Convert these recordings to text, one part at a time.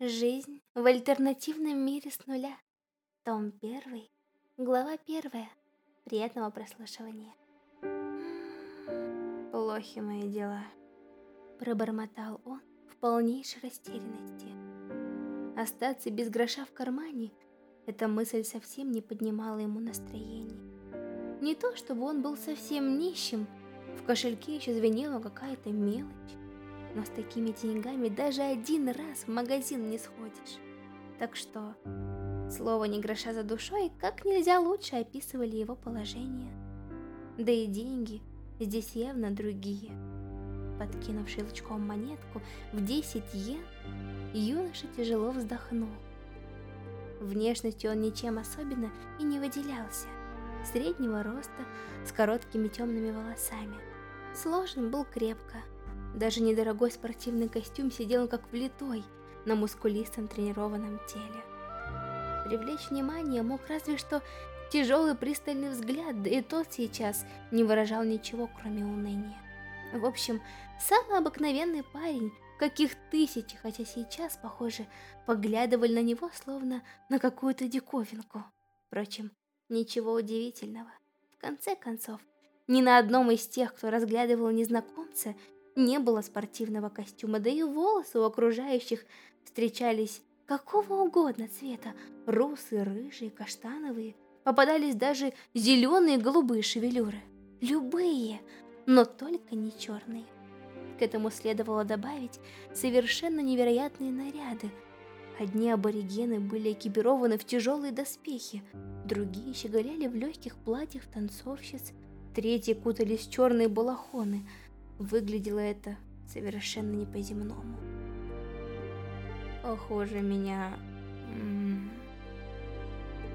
Жизнь в альтернативном мире с нуля. Том 1, глава 1. Приятного прослушивания. Плохи мои дела. Пробормотал он в полнейшей растерянности. Остаться без гроша в кармане, эта мысль совсем не поднимала ему настроение. Не то, чтобы он был совсем нищим, в кошельке еще звенела какая-то мелочь но с такими деньгами даже один раз в магазин не сходишь. Так что, слово «не гроша за душой» как нельзя лучше описывали его положение. Да и деньги здесь явно другие. Подкинув щелчком монетку в 10 йен, юноша тяжело вздохнул. Внешностью он ничем особенно и не выделялся. Среднего роста, с короткими темными волосами. Сложен был крепко, даже недорогой спортивный костюм сидел как влитой на мускулистом тренированном теле. Привлечь внимание мог разве что тяжелый пристальный взгляд, да и тот сейчас не выражал ничего, кроме уныния. В общем, самый обыкновенный парень, каких тысячи, хотя сейчас, похоже, поглядывали на него словно на какую-то диковинку. Впрочем, ничего удивительного. В конце концов, ни на одном из тех, кто разглядывал незнакомца, не было спортивного костюма, да и волосы у окружающих встречались какого угодно цвета, русые, рыжие, каштановые, попадались даже зеленые и голубые шевелюры. Любые, но только не черные. К этому следовало добавить совершенно невероятные наряды. Одни аборигены были экипированы в тяжелые доспехи, другие щеголяли в легких платьях танцовщиц, третьи кутались в черные балахоны – Выглядело это совершенно не по-земному. Похоже, меня...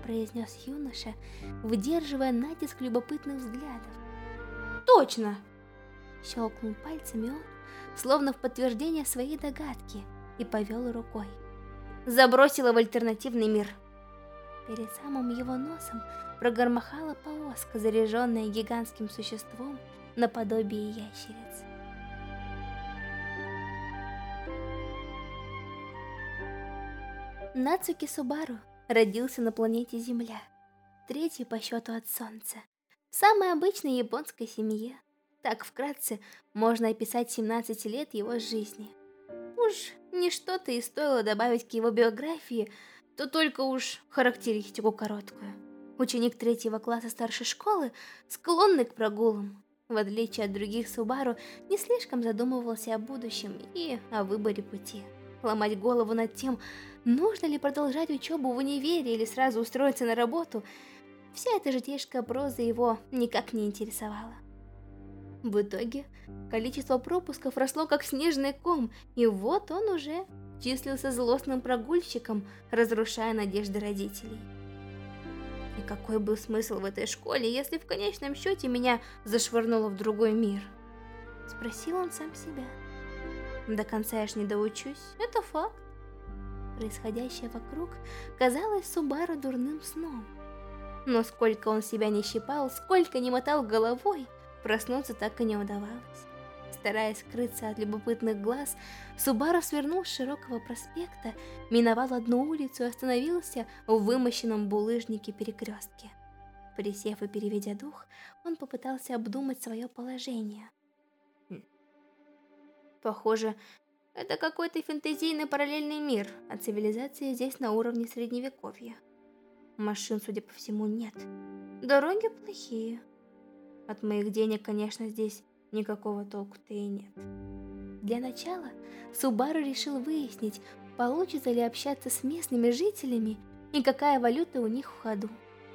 произнес юноша, выдерживая натиск любопытных взглядов. «Точно!» Щелкнул пальцами он, словно в подтверждение своей догадки, и повел рукой. Забросила в альтернативный мир. Перед самым его носом прогормахала повозка, заряженная гигантским существом, наподобие ящериц. Нацуки Субару родился на планете Земля, третий по счету от Солнца, в самой обычной японской семье. Так вкратце можно описать 17 лет его жизни. Уж не что-то и стоило добавить к его биографии, то только уж характеристику короткую. Ученик третьего класса старшей школы, склонный к прогулам, в отличие от других Субару, не слишком задумывался о будущем и о выборе пути. Ломать голову над тем, нужно ли продолжать учебу в универе или сразу устроиться на работу, вся эта житейская проза его никак не интересовала. В итоге, количество пропусков росло как снежный ком, и вот он уже числился злостным прогульщиком, разрушая надежды родителей. И какой был смысл в этой школе, если в конечном счете меня зашвырнуло в другой мир? Спросил он сам себя. До конца я ж не доучусь, это факт. Происходящее вокруг казалось Субару дурным сном. Но сколько он себя не щипал, сколько не мотал головой, проснуться так и не удавалось. Стараясь скрыться от любопытных глаз, Субару свернул с широкого проспекта, миновал одну улицу и остановился в вымощенном булыжнике перекрестке. Присев и переведя дух, он попытался обдумать свое положение. Похоже, это какой-то фэнтезийный параллельный мир, а цивилизация здесь на уровне средневековья. Машин, судя по всему, нет. Дороги плохие. От моих денег, конечно, здесь никакого толку-то и нет. Для начала Субару решил выяснить, получится ли общаться с местными жителями и какая валюта у них в ходу.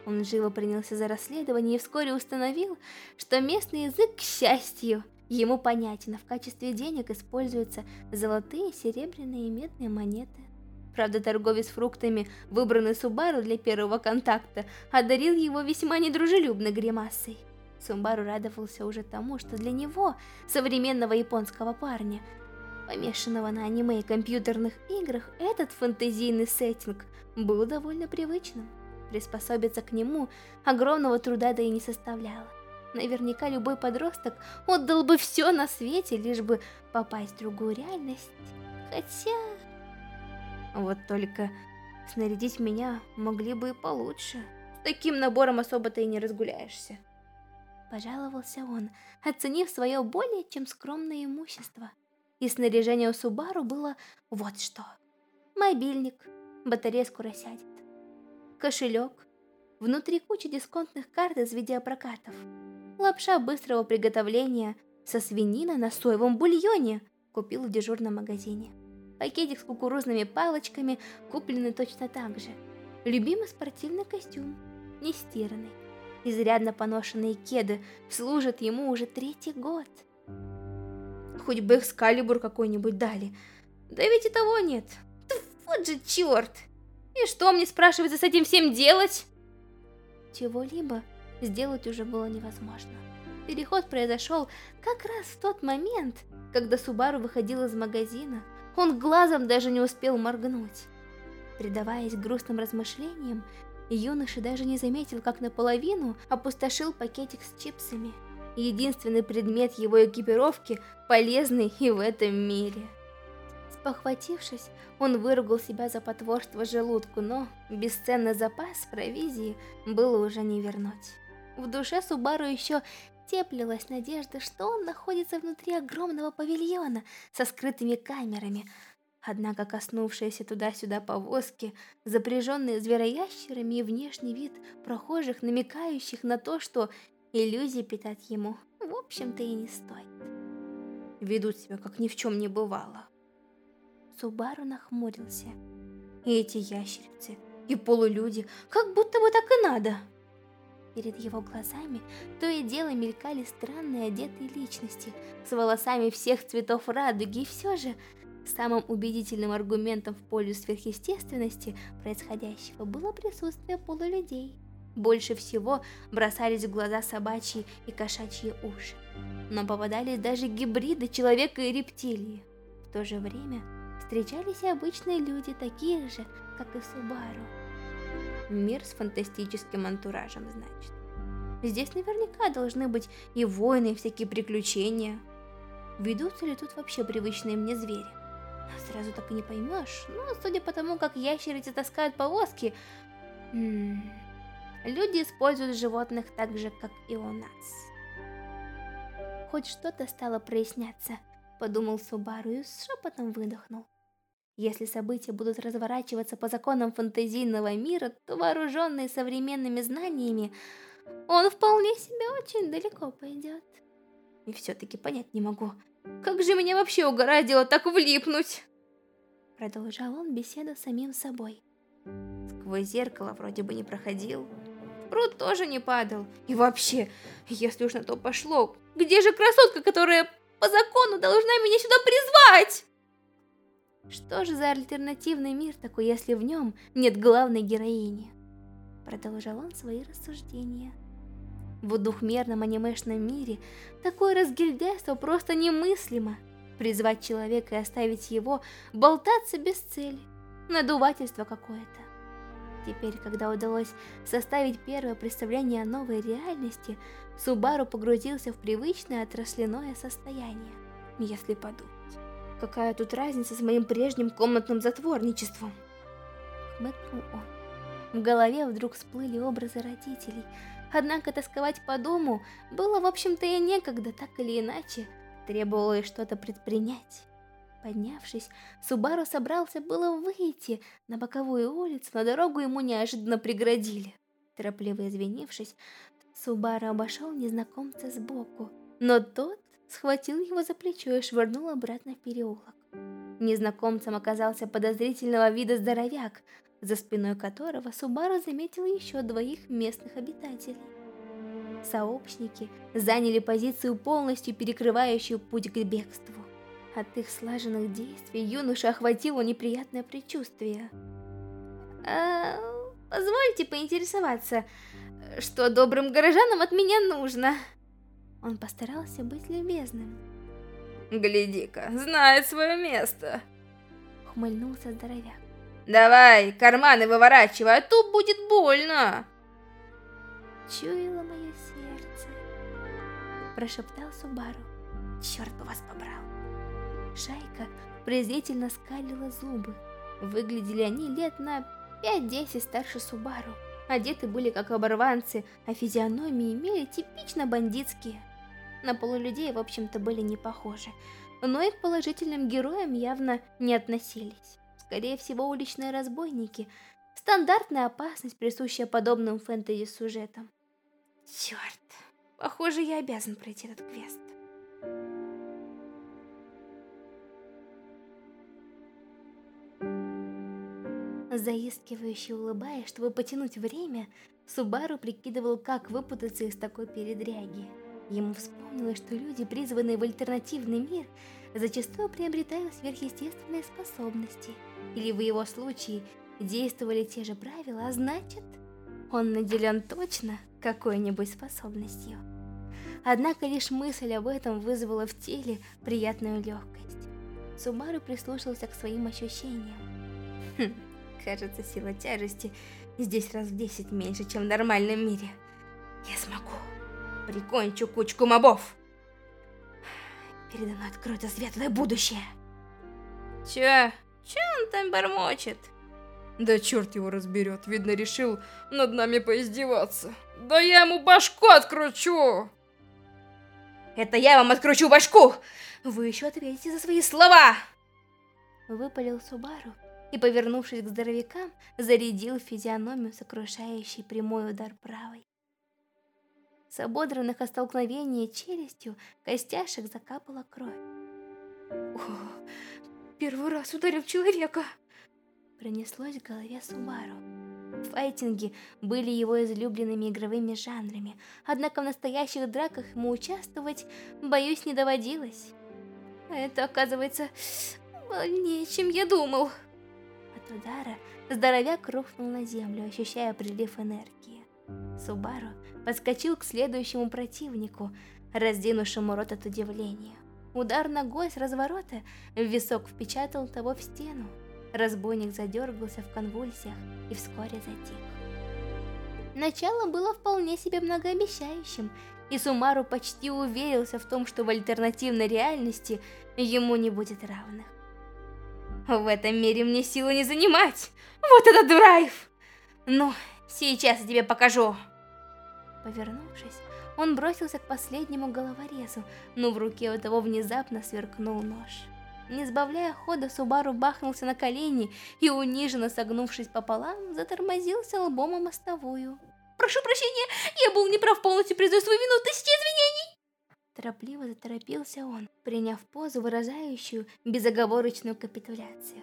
Он живо принялся за расследование и вскоре установил, что местный язык, к счастью, ему понятен, а в качестве денег используются золотые, серебряные и медные монеты. Правда, торговец фруктами, выбранный Субару для первого контакта, одарил его весьма недружелюбной гримасой. Сумбару радовался уже тому, что для него, современного японского парня, помешанного на аниме и компьютерных играх, этот фэнтезийный сеттинг был довольно привычным. Приспособиться к нему огромного труда да и не составляло. Наверняка любой подросток отдал бы все на свете, лишь бы попасть в другую реальность. Хотя... Вот только снарядить меня могли бы и получше. С таким набором особо ты и не разгуляешься. Пожаловался он, оценив свое более чем скромное имущество. И снаряжение у Субару было вот что. Мобильник, батарея скоро сядет. Кошелек, внутри куча дисконтных карт из видеопрокатов. Лапша быстрого приготовления со свининой на соевом бульоне купил в дежурном магазине. Пакетик с кукурузными палочками, купленный точно так же. Любимый спортивный костюм, не стиранный. Изрядно поношенные кеды служат ему уже третий год. Хоть бы экскалибур какой-нибудь дали. Да ведь и того нет. Да вот же черт! И что мне, спрашивается, с этим всем делать? Чего-либо сделать уже было невозможно. Переход произошел как раз в тот момент, когда Субару выходил из магазина. Он глазом даже не успел моргнуть. Предаваясь грустным размышлениям, юноша даже не заметил, как наполовину опустошил пакетик с чипсами. Единственный предмет его экипировки, полезный и в этом мире. Спохватившись, он выругал себя за потворство желудку, но бесценный запас провизии было уже не вернуть. В душе Субару еще теплилась надежда, что он находится внутри огромного павильона со скрытыми камерами. Однако коснувшиеся туда-сюда повозки, запряженные звероящерами и внешний вид прохожих, намекающих на то, что иллюзии питать ему, в общем-то, и не стоит. Ведут себя, как ни в чем не бывало. Субару нахмурился. И эти ящерицы, и полулюди, как будто бы так и надо. Перед его глазами то и дело мелькали странные одетые личности с волосами всех цветов радуги, и все же самым убедительным аргументом в пользу сверхъестественности происходящего было присутствие полулюдей. Больше всего бросались в глаза собачьи и кошачьи уши, но попадались даже гибриды человека и рептилии. В то же время встречались и обычные люди, такие же, как и Субару. Мир с фантастическим антуражем, значит. Здесь наверняка должны быть и войны, и всякие приключения. Ведутся ли тут вообще привычные мне звери? Сразу так и не поймешь, но судя по тому, как ящерицы таскают повозки, люди используют животных так же, как и у нас. Хоть что-то стало проясняться, подумал Субару и с шепотом выдохнул. Если события будут разворачиваться по законам фантазийного мира, то вооруженные современными знаниями, он вполне себе очень далеко пойдет. И все-таки понять не могу, как же меня вообще угораздило так влипнуть? Продолжал он беседу с самим собой. Сквозь зеркало вроде бы не проходил. Пруд тоже не падал. И вообще, если уж на то пошло, где же красотка, которая по закону должна меня сюда призвать? Что же за альтернативный мир такой, если в нем нет главной героини? Продолжал он свои рассуждения. В двухмерном анимешном мире такое разгильдяйство просто немыслимо. Призвать человека и оставить его болтаться без цели. Надувательство какое-то. Теперь, когда удалось составить первое представление о новой реальности, Субару погрузился в привычное отрасляное состояние, если подумать. Какая тут разница с моим прежним комнатным затворничеством? Хмыкнул он. В голове вдруг всплыли образы родителей, однако тосковать по дому было, в общем-то, и некогда, так или иначе, требовалось что-то предпринять. Поднявшись, Субару собрался было выйти на боковую улицу, но дорогу ему неожиданно преградили. Торопливо извинившись, Субару обошел незнакомца сбоку, но тот схватил его за плечо и швырнул обратно в переулок. Незнакомцем оказался подозрительного вида здоровяк, за спиной которого Субару заметил еще двоих местных обитателей. Сообщники заняли позицию, полностью перекрывающую путь к бегству. От их слаженных действий юноша охватило неприятное предчувствие. «А, «Позвольте поинтересоваться, что добрым горожанам от меня нужно?» Он постарался быть любезным. «Гляди-ка, знает свое место!» Хмыльнулся здоровяк. «Давай, карманы выворачивай, а то будет больно!» Чуяло мое сердце. Прошептал Субару. Черт бы вас побрал. Шайка презрительно скалила зубы. Выглядели они лет на 5-10 старше Субару. Одеты были как оборванцы, а физиономии имели типично бандитские. На полулюдей, в общем-то, были не похожи, но и к положительным героям явно не относились. Скорее всего, уличные разбойники – стандартная опасность, присущая подобным фэнтези-сюжетам. Черт, похоже, я обязан пройти этот квест. Заискивающе улыбаясь, чтобы потянуть время, Субару прикидывал, как выпутаться из такой передряги. Ему вспомнилось, что люди, призванные в альтернативный мир, зачастую приобретают сверхъестественные способности. Или в его случае действовали те же правила, а значит, он наделен точно какой-нибудь способностью. Однако лишь мысль об этом вызвала в теле приятную легкость. Субару прислушался к своим ощущениям. Хм, Кажется, сила тяжести здесь раз в десять меньше, чем в нормальном мире. Я смогу. Прикончу кучку мобов. Передо мной откроется светлое будущее. Че? Че он там бормочет? Да черт его разберет, видно решил над нами поиздеваться. Да я ему башку откручу! Это я вам откручу башку! Вы еще ответите за свои слова! Выпалил Субару, и, повернувшись к здоровякам, зарядил физиономию сокрушающий прямой удар правой. С ободранных от столкновения челюстью костяшек закапала кровь. О, первый раз ударил человека! Пронеслось в голове Субару. Файтинги были его излюбленными игровыми жанрами, однако в настоящих драках ему участвовать, боюсь, не доводилось. Это, оказывается, больнее, чем я думал удара здоровяк рухнул на землю, ощущая прилив энергии. Субару подскочил к следующему противнику, раздинувшему рот от удивления. Удар ногой с разворота в висок впечатал того в стену. Разбойник задергался в конвульсиях и вскоре затих. Начало было вполне себе многообещающим, и Сумару почти уверился в том, что в альтернативной реальности ему не будет равных. В этом мире мне силы не занимать. Вот это драйв! Ну, сейчас я тебе покажу. Повернувшись, он бросился к последнему головорезу, но в руке у того внезапно сверкнул нож. Не сбавляя хода, Субару бахнулся на колени и, униженно согнувшись пополам, затормозился лбом о мостовую. «Прошу прощения, я был неправ, полностью признаю свою вину, тысячи извинений!» Торопливо заторопился он, приняв позу, выражающую безоговорочную капитуляцию.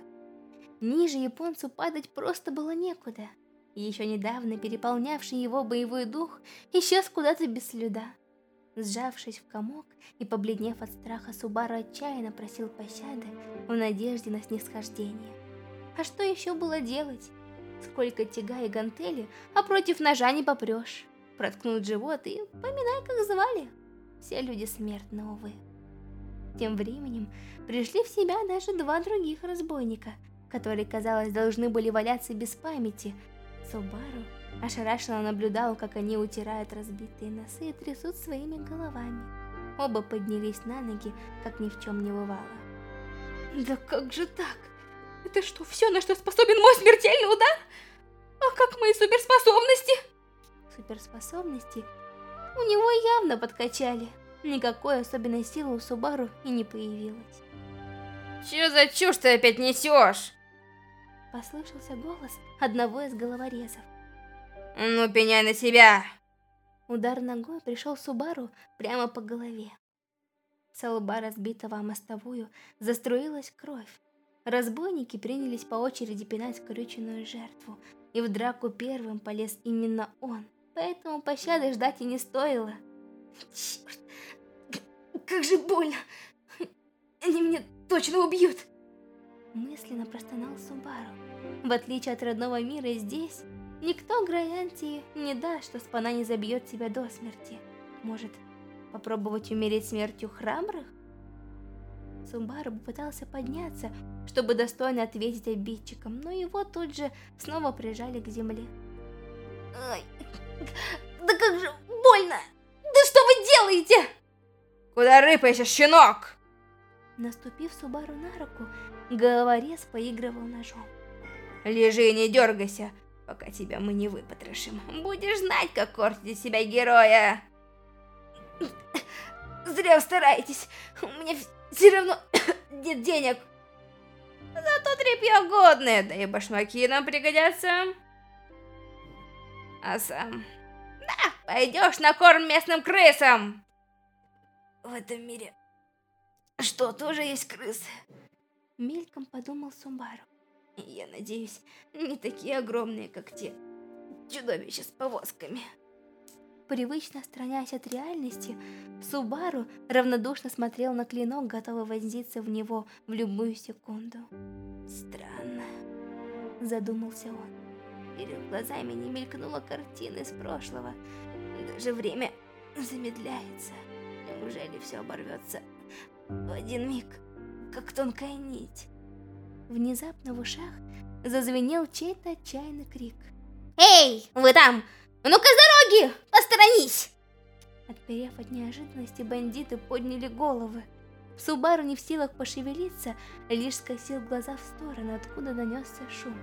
Ниже японцу падать просто было некуда. Еще недавно переполнявший его боевой дух исчез куда-то без следа. Сжавшись в комок и побледнев от страха, Субару отчаянно просил пощады в надежде на снисхождение. А что еще было делать? Сколько тяга и гантели, а против ножа не попрешь. Проткнуть живот и поминай, как звали все люди смертны, увы. Тем временем пришли в себя даже два других разбойника, которые, казалось, должны были валяться без памяти. Субару ошарашенно наблюдал, как они утирают разбитые носы и трясут своими головами. Оба поднялись на ноги, как ни в чем не бывало. Да как же так? Это что, все, на что способен мой смертельный удар? А как мои суперспособности? Суперспособности у него явно подкачали. Никакой особенной силы у Субару и не появилось. Че за чушь ты опять несешь? Послышался голос одного из головорезов. Ну, пеняй на себя! Удар ногой пришел Субару прямо по голове. С лба разбитого о мостовую заструилась кровь. Разбойники принялись по очереди пинать скрюченную жертву, и в драку первым полез именно он поэтому пощады ждать и не стоило. Черт, как же больно! Они меня точно убьют! Мысленно простонал Субару. В отличие от родного мира здесь, никто Граянти не даст, что спана не забьет себя до смерти. Может, попробовать умереть смертью храбрых? Субару попытался подняться, чтобы достойно ответить обидчикам, но его тут же снова прижали к земле. Ай, да как же больно! Да что вы делаете? Куда рыпаешься, щенок? Наступив Субару на руку, головорез поигрывал ножом. Лежи и не дергайся, пока тебя мы не выпотрошим. Будешь знать, как корчить из себя героя. Зря стараетесь, у меня все равно нет денег. Зато тряпье годное, да и башмаки нам пригодятся. А сам... Да, пойдешь на корм местным крысам. В этом мире что, тоже есть крысы? Мельком подумал Сумбару. Я надеюсь, не такие огромные, как те чудовища с повозками. Привычно отстраняясь от реальности, Субару равнодушно смотрел на клинок, готовый вонзиться в него в любую секунду. Странно, задумался он. Перед глазами не мелькнула картина из прошлого. Даже время замедляется. Неужели все оборвется в один миг, как тонкая нить? Внезапно в ушах зазвенел чей-то отчаянный крик. «Эй, вы там! Ну-ка с дороги! Посторонись!» Отперев от неожиданности, бандиты подняли головы. Субару не в силах пошевелиться, лишь скосил глаза в сторону, откуда донесся шум.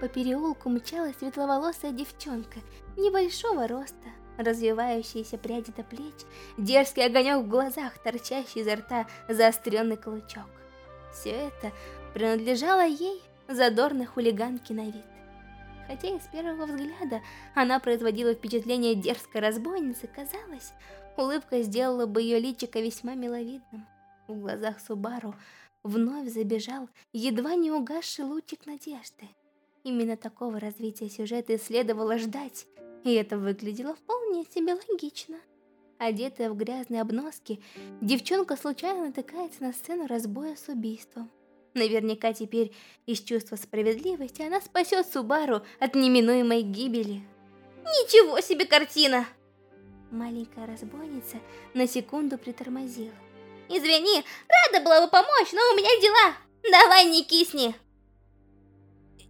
По переулку мчалась светловолосая девчонка, небольшого роста, развивающиеся пряди до плеч, дерзкий огонек в глазах, торчащий изо рта заостренный клычок. Все это принадлежало ей, задорной хулиганке на вид. Хотя и с первого взгляда она производила впечатление дерзкой разбойницы, казалось, улыбка сделала бы ее личико весьма миловидным. В глазах Субару вновь забежал едва не угасший лучик надежды. Именно такого развития сюжета и следовало ждать, и это выглядело вполне себе логично. Одетая в грязные обноски, девчонка случайно натыкается на сцену разбоя с убийством. Наверняка теперь из чувства справедливости она спасет Субару от неминуемой гибели. Ничего себе картина! Маленькая разбойница на секунду притормозила. Извини, рада была бы помочь, но у меня дела. Давай не кисни.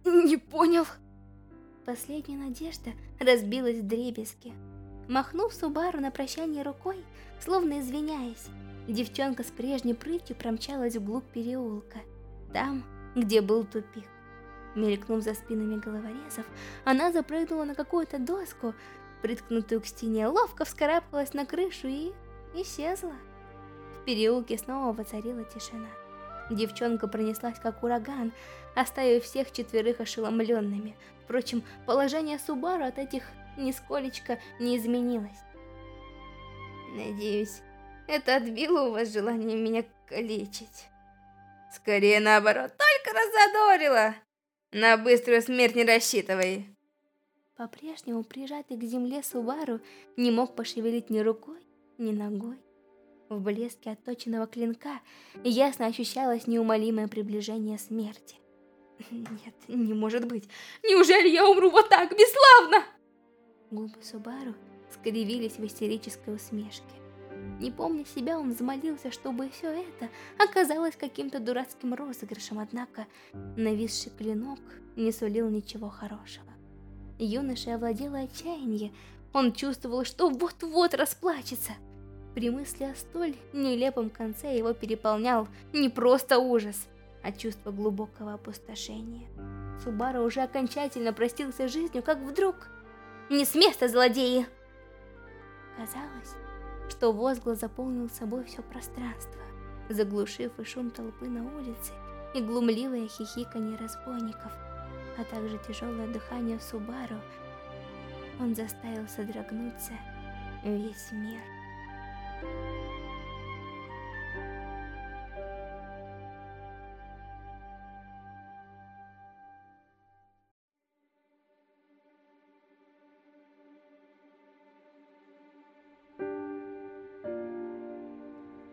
Не понял. Последняя надежда разбилась в дребезги. Махнув Субару на прощание рукой, словно извиняясь, девчонка с прежней прытью промчалась вглубь переулка, там, где был тупик. Мелькнув за спинами головорезов, она запрыгнула на какую-то доску, приткнутую к стене, ловко вскарабкалась на крышу и... исчезла. В переулке снова воцарила тишина. Девчонка пронеслась как ураган, оставив всех четверых ошеломленными. Впрочем, положение Субару от этих нисколечко не изменилось. Надеюсь, это отбило у вас желание меня калечить. Скорее наоборот, только разодорило. На быструю смерть не рассчитывай. По-прежнему прижатый к земле Субару не мог пошевелить ни рукой, ни ногой. В блеске отточенного клинка ясно ощущалось неумолимое приближение смерти. Нет, не может быть. Неужели я умру вот так, бесславно? Губы Субару скривились в истерической усмешке. Не помня себя, он взмолился, чтобы все это оказалось каким-то дурацким розыгрышем, однако нависший клинок не сулил ничего хорошего. Юношей овладело отчаяние, он чувствовал, что вот-вот расплачется. При мысли о столь нелепом конце его переполнял не просто ужас, а чувство глубокого опустошения. Субару уже окончательно простился жизнью, как вдруг... Не с места, злодеи! Казалось, что возглас заполнил собой все пространство, заглушив и шум толпы на улице, и глумливое хихиканье разбойников, а также тяжелое дыхание Субару, он заставил содрогнуться весь мир.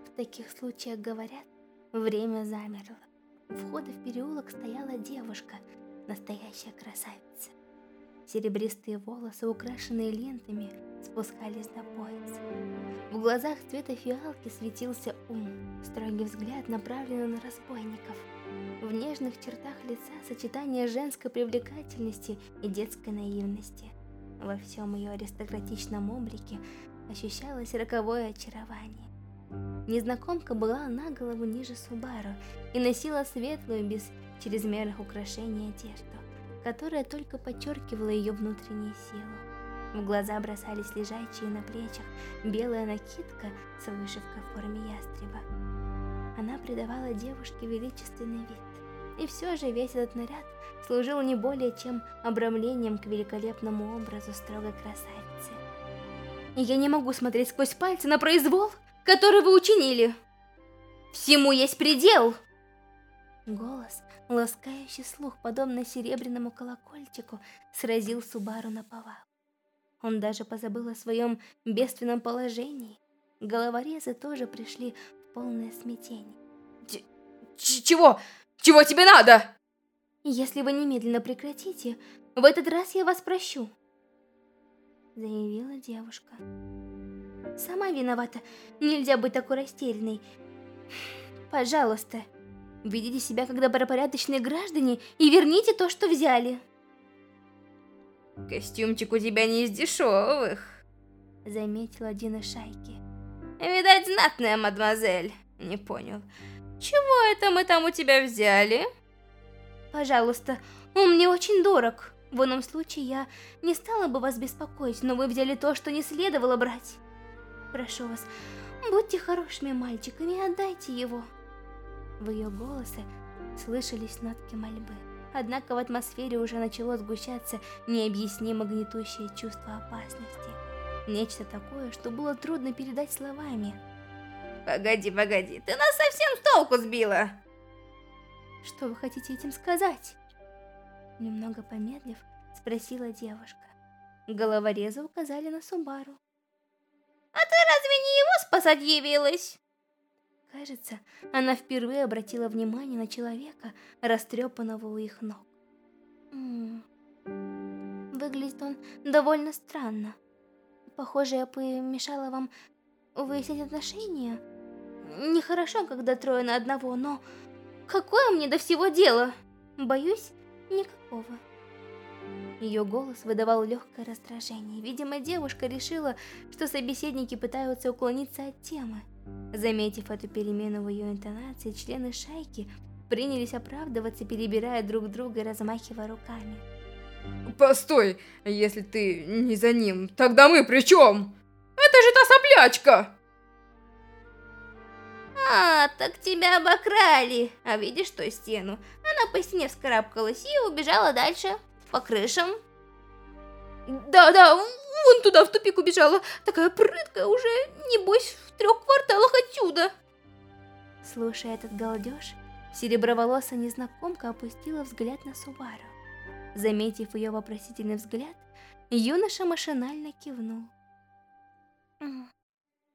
В таких случаях говорят, время замерло. У входа в переулок стояла девушка, настоящая красавица. Серебристые волосы, украшенные лентами, спускались до пояса. В глазах цвета фиалки светился ум, строгий взгляд направленный на разбойников. В нежных чертах лица сочетание женской привлекательности и детской наивности. Во всем ее аристократичном облике ощущалось роковое очарование. Незнакомка была на голову ниже Субару и носила светлую, без чрезмерных украшений одежду, которая только подчеркивала ее внутреннюю силу. В глаза бросались лежачие на плечах белая накидка с вышивкой в форме ястреба. Она придавала девушке величественный вид. И все же весь этот наряд служил не более чем обрамлением к великолепному образу строгой красавицы. Я не могу смотреть сквозь пальцы на произвол, который вы учинили. Всему есть предел. Голос, ласкающий слух, подобно серебряному колокольчику, сразил Субару на повал. Он даже позабыл о своем бедственном положении. Головорезы тоже пришли в полное смятение. Ч чего? Чего тебе надо? Если вы немедленно прекратите, в этот раз я вас прощу. Заявила девушка. Сама виновата. Нельзя быть такой растерянной. Пожалуйста, ведите себя как добропорядочные граждане и верните то, что взяли. Костюмчик у тебя не из дешевых, заметил один из шайки. Видать, знатная мадемуазель. Не понял. Чего это мы там у тебя взяли? Пожалуйста, он мне очень дорог. В ином случае я не стала бы вас беспокоить, но вы взяли то, что не следовало брать. Прошу вас, будьте хорошими мальчиками и отдайте его. В ее голосе слышались нотки мольбы. Однако в атмосфере уже начало сгущаться необъяснимо гнетущее чувство опасности. Нечто такое, что было трудно передать словами. Погоди, погоди, ты нас совсем с толку сбила. Что вы хотите этим сказать? Немного помедлив, спросила девушка. Головорезы указали на Субару. А ты разве не его спасать явилась? Кажется, она впервые обратила внимание на человека, растрепанного у их ног. М -м Выглядит он довольно странно. Похоже, я помешала вам выяснить отношения. Нехорошо, когда трое на одного, но какое мне до всего дело? Боюсь, никакого. Ее голос выдавал легкое раздражение. Видимо, девушка решила, что собеседники пытаются уклониться от темы. Заметив эту перемену в ее интонации, члены шайки принялись оправдываться, перебирая друг друга и размахивая руками. Постой, если ты не за ним, тогда мы при чем? Это же та соплячка! А, так тебя обокрали. А видишь ту стену? Она по стене вскарабкалась и убежала дальше, по крышам. Да-да, вон туда в тупик убежала. Такая прыткая уже, небось, в трех кварталах отсюда. Слушая этот галдеж, сереброволосая незнакомка опустила взгляд на Субару. Заметив ее вопросительный взгляд, юноша машинально кивнул.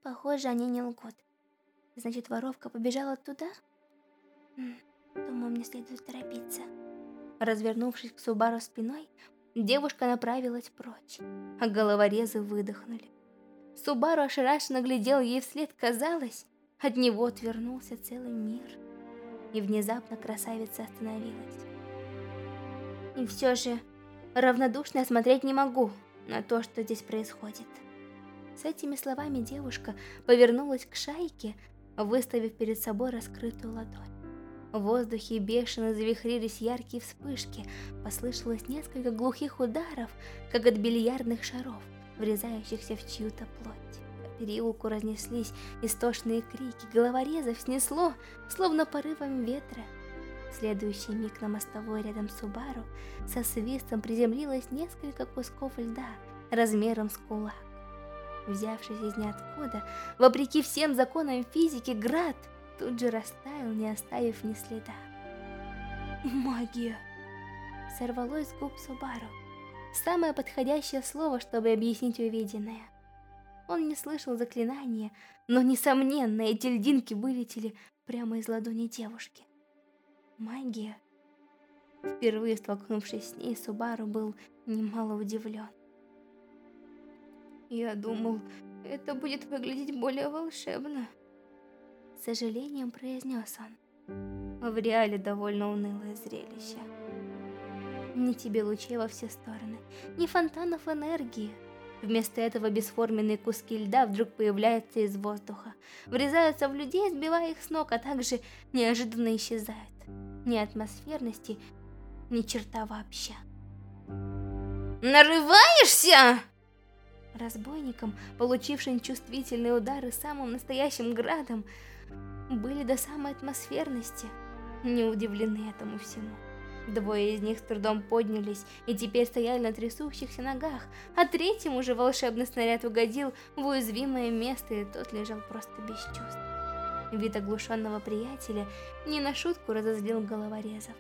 Похоже, они не лгут. Значит, воровка побежала туда? Думаю, мне следует торопиться. Развернувшись к Субару спиной, девушка направилась прочь, а головорезы выдохнули. Субару ошарашенно глядел ей вслед, казалось, от него отвернулся целый мир. И внезапно красавица остановилась. И все же равнодушно смотреть не могу на то, что здесь происходит. С этими словами девушка повернулась к шайке, выставив перед собой раскрытую ладонь. В воздухе бешено завихрились яркие вспышки, послышалось несколько глухих ударов, как от бильярдных шаров, врезающихся в чью-то плоть. По переулку разнеслись истошные крики, головорезов снесло, словно порывом ветра. Следующий миг на мостовой рядом с Субару со свистом приземлилось несколько кусков льда размером с кулак. Взявшись из ниоткуда, вопреки всем законам физики, град тут же растаял, не оставив ни следа. «Магия!» Сорвалось с губ Субару. Самое подходящее слово, чтобы объяснить увиденное. Он не слышал заклинания, но, несомненно, эти льдинки вылетели прямо из ладони девушки. Магия. Впервые столкнувшись с ней, Субару был немало удивлен. Я думал, это будет выглядеть более волшебно. Сожалением произнес он. В реале довольно унылое зрелище. Ни тебе лучей во все стороны, ни фонтанов энергии. Вместо этого бесформенные куски льда вдруг появляются из воздуха, врезаются в людей, сбивая их с ног, а также неожиданно исчезают. ни атмосферности, ни черта вообще. Нарываешься? Разбойникам, получившим чувствительные удары самым настоящим градом, были до самой атмосферности не удивлены этому всему. Двое из них с трудом поднялись и теперь стояли на трясущихся ногах, а третьему же волшебный снаряд угодил в уязвимое место, и тот лежал просто без чувств. Вид оглушенного приятеля не на шутку разозлил головорезов.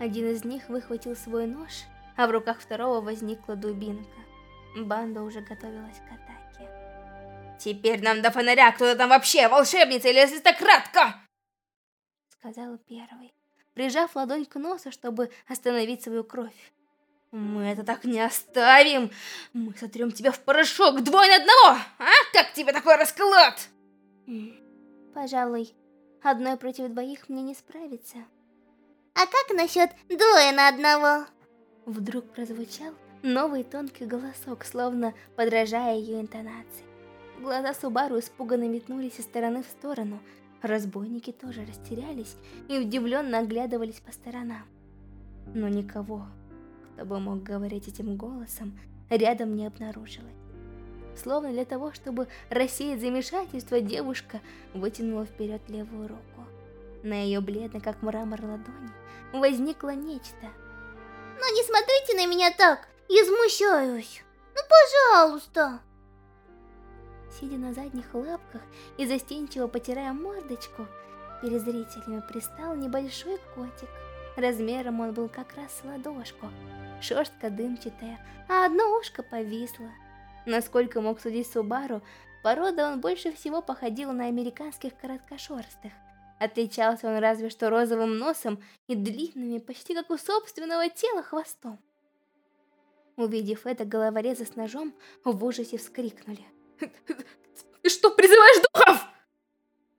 Один из них выхватил свой нож, а в руках второго возникла дубинка. Банда уже готовилась к атаке. «Теперь нам до фонаря, кто там вообще, волшебница или аристократка?» Сказал первый, прижав ладонь к носу, чтобы остановить свою кровь. «Мы это так не оставим! Мы сотрем тебя в порошок двое на одного! А? Как тебе такой расклад?» Пожалуй, одной против двоих мне не справиться. А как насчет двое на одного? Вдруг прозвучал новый тонкий голосок, словно подражая ее интонации. Глаза Субару испуганно метнулись из стороны в сторону. Разбойники тоже растерялись и удивленно оглядывались по сторонам. Но никого, кто бы мог говорить этим голосом, рядом не обнаружилось. Словно для того, чтобы рассеять замешательство, девушка вытянула вперед левую руку. На ее бледной, как мрамор ладони, возникло нечто. Но не смотрите на меня так, я смущаюсь. Ну, пожалуйста. Сидя на задних лапках и застенчиво потирая мордочку, перед зрителями пристал небольшой котик. Размером он был как раз с ладошку, шерстка дымчатая, а одно ушко повисло. Насколько мог судить Субару, порода он больше всего походил на американских короткошерстых. Отличался он разве что розовым носом и длинными, почти как у собственного тела, хвостом. Увидев это, головорезы с ножом в ужасе вскрикнули. «Ты что, призываешь духов?»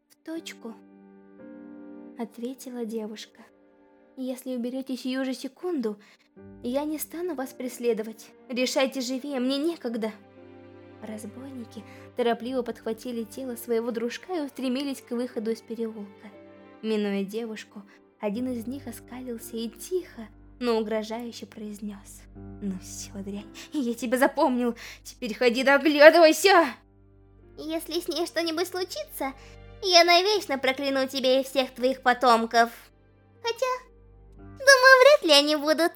«В точку», — ответила девушка. «Если уберете сию же секунду, я не стану вас преследовать. Решайте живее, мне некогда». Разбойники торопливо подхватили тело своего дружка и устремились к выходу из переулка. Минуя девушку, один из них оскалился и тихо, но угрожающе произнес. «Ну все, дрянь, я тебя запомнил, теперь ходи доглядывайся!» «Если с ней что-нибудь случится, я навечно прокляну тебя и всех твоих потомков. Хотя, думаю, вряд ли они будут»,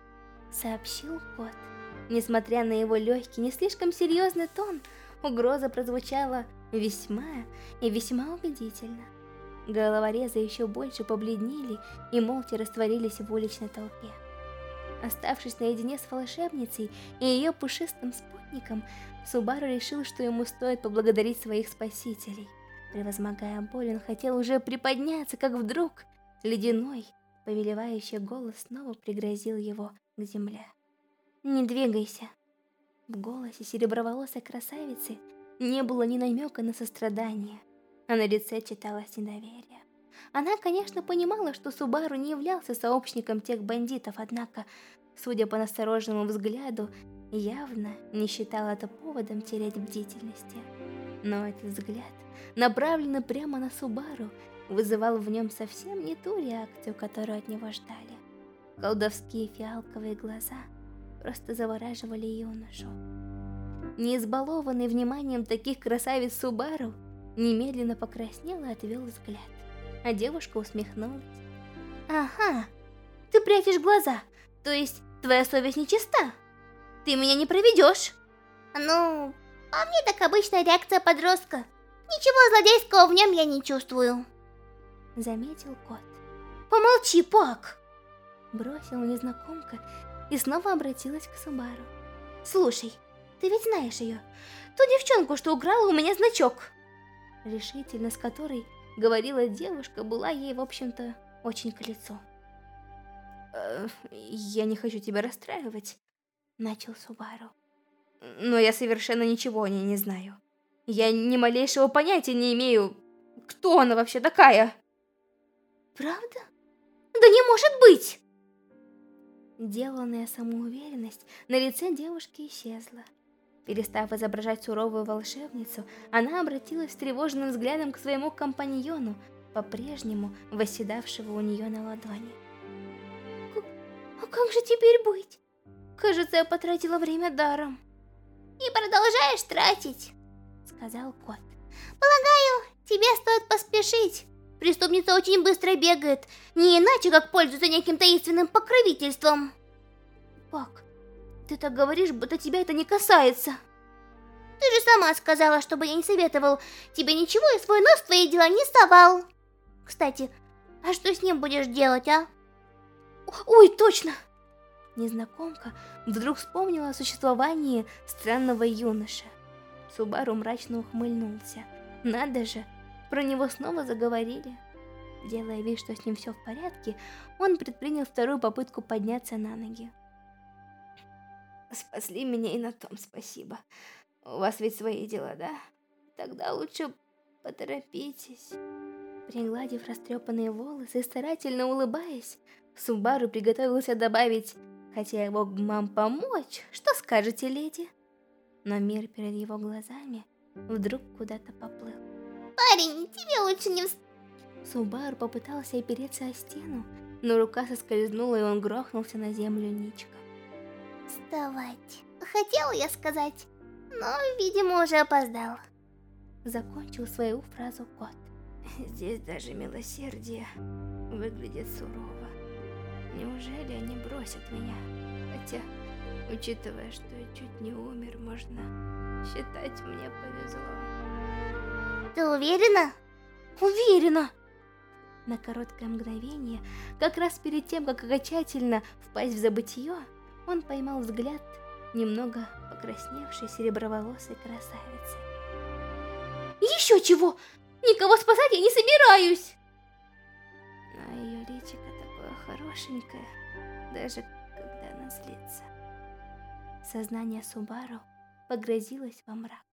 — сообщил кот. Несмотря на его легкий, не слишком серьезный тон, угроза прозвучала весьма и весьма убедительно. Головорезы еще больше побледнели и молча растворились в уличной толпе. Оставшись наедине с волшебницей и ее пушистым спутником, Субару решил, что ему стоит поблагодарить своих спасителей. Превозмогая боль, он хотел уже приподняться, как вдруг ледяной, повелевающий голос снова пригрозил его к земле. «Не двигайся!» В голосе сереброволосой красавицы не было ни намека на сострадание – а на лице читалось недоверие. Она, конечно, понимала, что Субару не являлся сообщником тех бандитов, однако, судя по настороженному взгляду, явно не считала это поводом терять бдительности. Но этот взгляд, направленный прямо на Субару, вызывал в нем совсем не ту реакцию, которую от него ждали. Колдовские фиалковые глаза просто завораживали юношу. Не избалованный вниманием таких красавиц Субару, немедленно покраснел и отвел взгляд. А девушка усмехнулась. «Ага, ты прячешь глаза, то есть твоя совесть нечиста? Ты меня не проведешь!» «Ну, а мне так обычная реакция подростка. Ничего злодейского в нем я не чувствую», — заметил кот. «Помолчи, Пак!» Бросила незнакомка и снова обратилась к Субару. «Слушай, ты ведь знаешь ее, ту девчонку, что украла у меня значок?» Решительность которой говорила девушка, была ей, в общем-то, очень к лицу. «Э, «Я не хочу тебя расстраивать», — начал Субару. «Но я совершенно ничего о ней не знаю. Я ни малейшего понятия не имею, кто она вообще такая». «Правда? Да не может быть!» Деланная самоуверенность на лице девушки исчезла. Перестав изображать суровую волшебницу, она обратилась с тревожным взглядом к своему компаньону, по-прежнему восседавшего у нее на ладони. «А как же теперь быть? Кажется, я потратила время даром». «И продолжаешь тратить», — сказал кот. «Полагаю, тебе стоит поспешить. Преступница очень быстро бегает, не иначе, как пользуется неким таинственным покровительством». «Пак, ты так говоришь, будто тебя это не касается». Ты же сама сказала, чтобы я не советовал тебе ничего и свой нос в твои дела не совал. Кстати, а что с ним будешь делать, а? Ой, точно! Незнакомка вдруг вспомнила о существовании странного юноши. Субару мрачно ухмыльнулся. Надо же, про него снова заговорили. Делая вид, что с ним все в порядке, он предпринял вторую попытку подняться на ноги. Спасли меня и на том спасибо. У вас ведь свои дела, да? Тогда лучше поторопитесь. Пригладив растрепанные волосы и старательно улыбаясь, Субару приготовился добавить «Хотя я мог вам помочь, что скажете, леди?» Но мир перед его глазами вдруг куда-то поплыл. «Парень, тебе лучше не вст...» Субару попытался опереться о стену, но рука соскользнула, и он грохнулся на землю ничком. «Вставать. Хотела я сказать, но, видимо, уже опоздал. Закончил свою фразу кот. Здесь даже милосердие выглядит сурово. Неужели они бросят меня? Хотя, учитывая, что я чуть не умер, можно считать, мне повезло. Ты уверена? Уверена! На короткое мгновение, как раз перед тем, как окончательно впасть в забытие, он поймал взгляд немного покрасневшей сереброволосой красавицы. Еще чего! Никого спасать я не собираюсь! А ее личико такое хорошенькое, даже когда она злится. Сознание Субару погрозилось во мрак.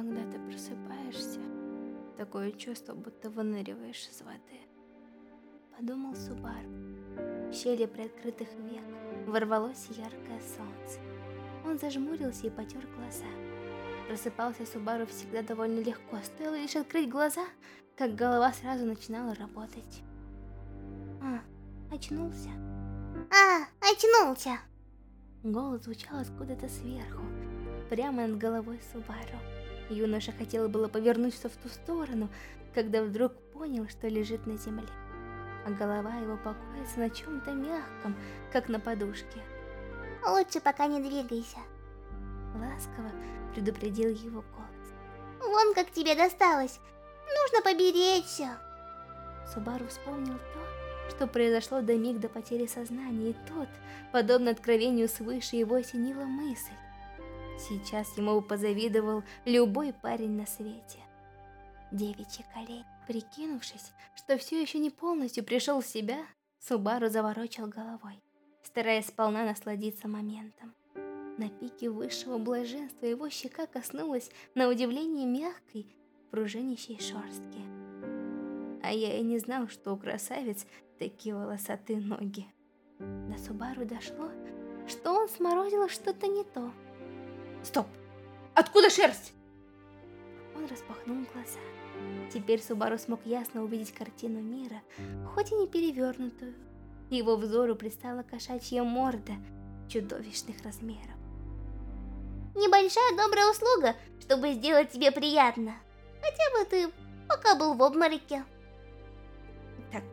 Когда ты просыпаешься, такое чувство, будто выныриваешь из воды. Подумал Субар. В щели приоткрытых век ворвалось яркое солнце. Он зажмурился и потер глаза. Просыпался Субару всегда довольно легко, стоило лишь открыть глаза, как голова сразу начинала работать. А, очнулся. А, очнулся. Голос звучал откуда-то сверху, прямо над головой Субару. Юноша хотел было повернуться в ту сторону, когда вдруг понял, что лежит на земле. А голова его покоится на чем-то мягком, как на подушке. Лучше пока не двигайся. Ласково предупредил его голос. Вон как тебе досталось. Нужно поберечься. Субару вспомнил то, что произошло до миг до потери сознания, и тот, подобно откровению свыше, его осенила мысль. Сейчас ему позавидовал любой парень на свете. Девичьи колени. Прикинувшись, что все еще не полностью пришел в себя, Субару заворочил головой, стараясь сполна насладиться моментом. На пике высшего блаженства его щека коснулась на удивление мягкой, пружинящей шерстки. А я и не знал, что у красавиц такие волосатые ноги. До Субару дошло, что он сморозил что-то не то. Стоп! Откуда шерсть? Он распахнул глаза. Теперь Субару смог ясно увидеть картину мира, хоть и не перевернутую. Его взору предстала кошачья морда чудовищных размеров. Небольшая добрая услуга, чтобы сделать тебе приятно. Хотя бы ты пока был в обмороке. Так,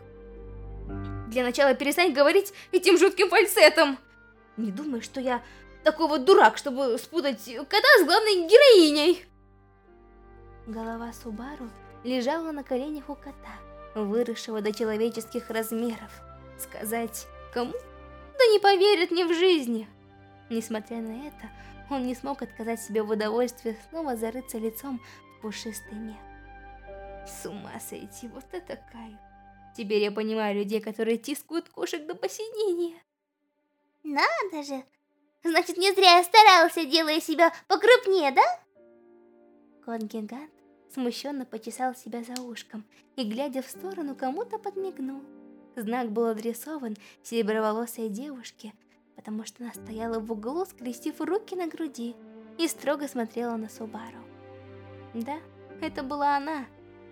для начала перестань говорить этим жутким фальцетом. Не думай, что я такой вот дурак, чтобы спутать кота с главной героиней. Голова Субару лежала на коленях у кота, выросшего до человеческих размеров. Сказать кому? Да не поверят ни в жизни. Несмотря на это, он не смог отказать себе в удовольствии снова зарыться лицом в пушистый мех. С ума сойти, вот это кайф. Теперь я понимаю людей, которые тискают кошек до посинения. Надо же, Значит, не зря я старался, делая себя покрупнее, да? Кот-гигант смущенно почесал себя за ушком и, глядя в сторону, кому-то подмигнул. Знак был адресован сереброволосой девушке, потому что она стояла в углу, скрестив руки на груди и строго смотрела на Субару. Да, это была она,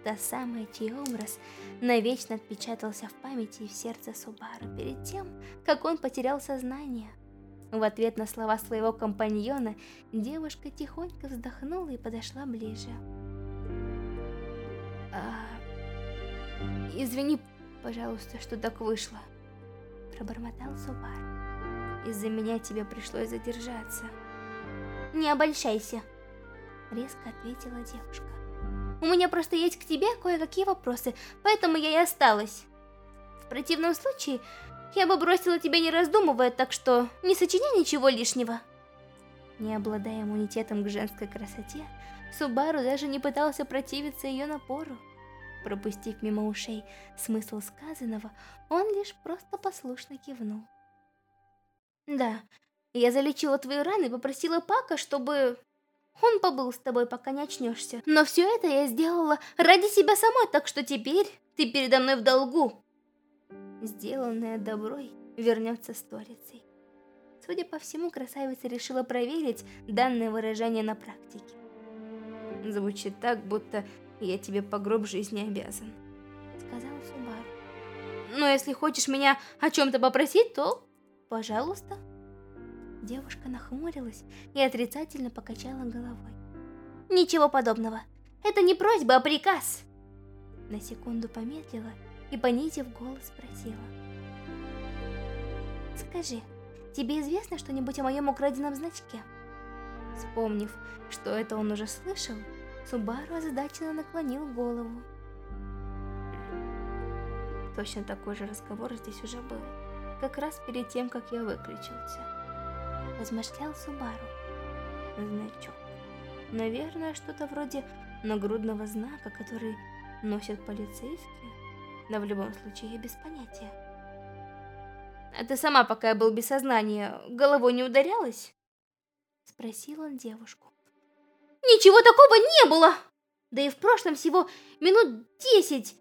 та самая, чей образ навечно отпечатался в памяти и в сердце Субару перед тем, как он потерял сознание. В ответ на слова своего компаньона девушка тихонько вздохнула и подошла ближе. «А... Извини, пожалуйста, что так вышло», — пробормотал Субар. «Из-за меня тебе пришлось задержаться». «Не обольщайся», — резко ответила девушка. «У меня просто есть к тебе кое-какие вопросы, поэтому я и осталась. В противном случае я бы бросила тебя не раздумывая, так что не сочиняй ничего лишнего. Не обладая иммунитетом к женской красоте, Субару даже не пытался противиться ее напору. Пропустив мимо ушей смысл сказанного, он лишь просто послушно кивнул. Да, я залечила твои раны и попросила Пака, чтобы он побыл с тобой, пока не очнешься. Но все это я сделала ради себя самой, так что теперь ты передо мной в долгу сделанное доброй вернется сторицей. Судя по всему, красавица решила проверить данное выражение на практике. Звучит так, будто я тебе по гроб жизни обязан, сказал Субару. Но если хочешь меня о чем-то попросить, то пожалуйста. Девушка нахмурилась и отрицательно покачала головой. Ничего подобного. Это не просьба, а приказ. На секунду помедлила и, понизив голос, спросила. «Скажи, тебе известно что-нибудь о моем украденном значке?» Вспомнив, что это он уже слышал, Субару озадаченно наклонил голову. Точно такой же разговор здесь уже был, как раз перед тем, как я выключился. Размышлял Субару. Значок. Наверное, что-то вроде нагрудного знака, который носят полицейские но в любом случае я без понятия. «А ты сама, пока я был без сознания, головой не ударялась?» Спросил он девушку. «Ничего такого не было! Да и в прошлом всего минут десять!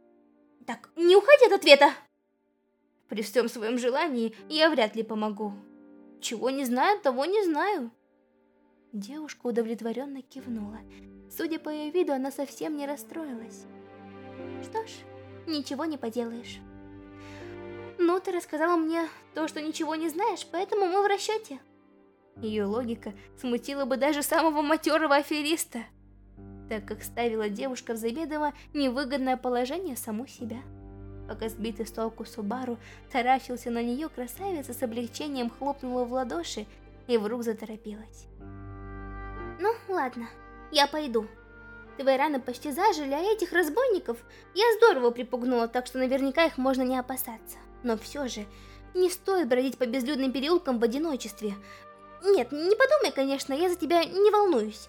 Так, не уходи от ответа!» «При всем своем желании я вряд ли помогу. Чего не знаю, того не знаю». Девушка удовлетворенно кивнула. Судя по ее виду, она совсем не расстроилась. «Что ж, ничего не поделаешь. Ну, ты рассказала мне то, что ничего не знаешь, поэтому мы в расчете. Ее логика смутила бы даже самого матерого афериста, так как ставила девушка в заведомо невыгодное положение саму себя. Пока сбитый с толку Субару таращился на нее, красавица с облегчением хлопнула в ладоши и вдруг заторопилась. «Ну, ладно, я пойду». Твои раны почти зажили, а этих разбойников я здорово припугнула, так что наверняка их можно не опасаться. Но все же, не стоит бродить по безлюдным переулкам в одиночестве. Нет, не подумай, конечно, я за тебя не волнуюсь.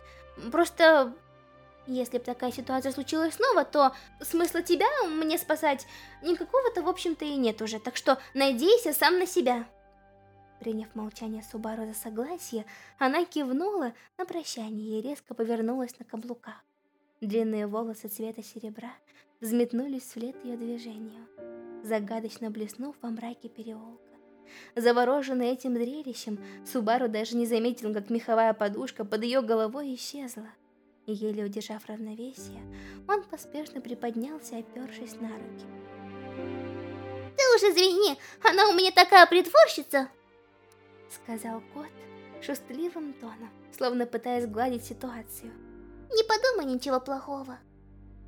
Просто, если бы такая ситуация случилась снова, то смысла тебя мне спасать никакого-то, в общем-то, и нет уже. Так что надейся сам на себя. Приняв молчание Субару за согласие, она кивнула на прощание и резко повернулась на каблуках. Длинные волосы цвета серебра взметнулись вслед ее движению, загадочно блеснув во мраке переулка. Завороженный этим зрелищем, Субару даже не заметил, как меховая подушка под ее головой исчезла. Еле удержав равновесие, он поспешно приподнялся, опершись на руки. «Ты уж извини, она у меня такая притворщица!» Сказал кот шустливым тоном, словно пытаясь гладить ситуацию. Не подумай ничего плохого.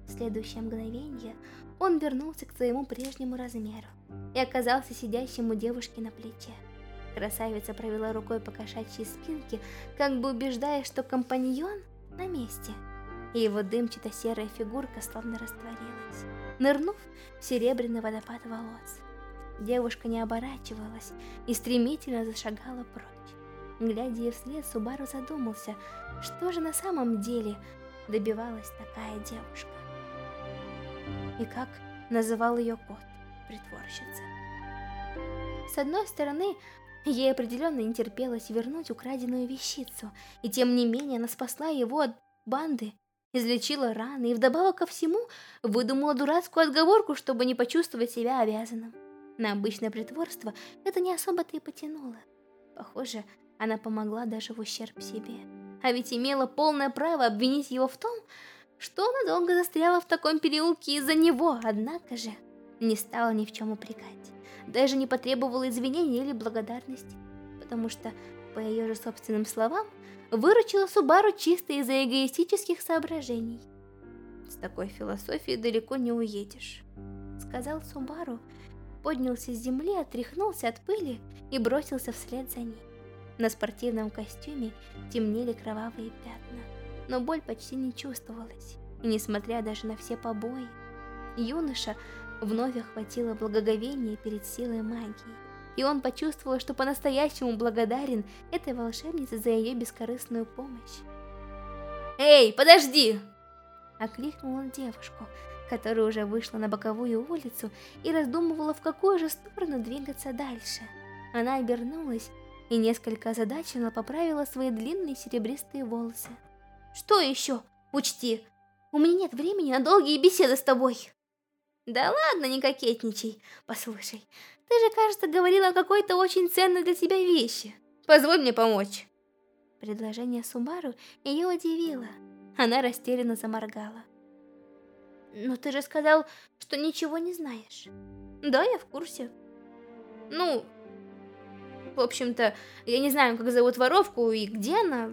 В следующее мгновение он вернулся к своему прежнему размеру и оказался сидящим у девушки на плече. Красавица провела рукой по кошачьей спинке, как бы убеждая, что компаньон на месте, и его дымчато-серая фигурка словно растворилась, нырнув в серебряный водопад волос. Девушка не оборачивалась и стремительно зашагала прочь. Глядя ей вслед, Субару задумался, что же на самом деле добивалась такая девушка. И как называл ее кот, притворщица. С одной стороны, ей определенно не терпелось вернуть украденную вещицу, и тем не менее она спасла его от банды, излечила раны и вдобавок ко всему выдумала дурацкую отговорку, чтобы не почувствовать себя обязанным. На обычное притворство это не особо-то и потянуло. Похоже, она помогла даже в ущерб себе. А ведь имела полное право обвинить его в том, что она долго застряла в таком переулке из-за него, однако же не стала ни в чем упрекать. Даже не потребовала извинений или благодарности, потому что, по ее же собственным словам, выручила Субару чисто из-за эгоистических соображений. «С такой философией далеко не уедешь», — сказал Субару, поднялся с земли, отряхнулся от пыли и бросился вслед за ней. На спортивном костюме темнели кровавые пятна, но боль почти не чувствовалась, и несмотря даже на все побои, юноша вновь охватило благоговение перед силой магии, и он почувствовал, что по-настоящему благодарен этой волшебнице за ее бескорыстную помощь. «Эй, подожди!» Окликнул он девушку, которая уже вышла на боковую улицу и раздумывала, в какую же сторону двигаться дальше. Она обернулась и несколько озадаченно поправила свои длинные серебристые волосы. «Что еще? Учти, у меня нет времени на долгие беседы с тобой!» «Да ладно, не кокетничай. Послушай, ты же, кажется, говорила о какой-то очень ценной для тебя вещи. Позволь мне помочь». Предложение Субару ее удивило. Она растерянно заморгала. «Но ты же сказал, что ничего не знаешь». «Да, я в курсе». «Ну, в общем-то, я не знаю, как зовут воровку и где она.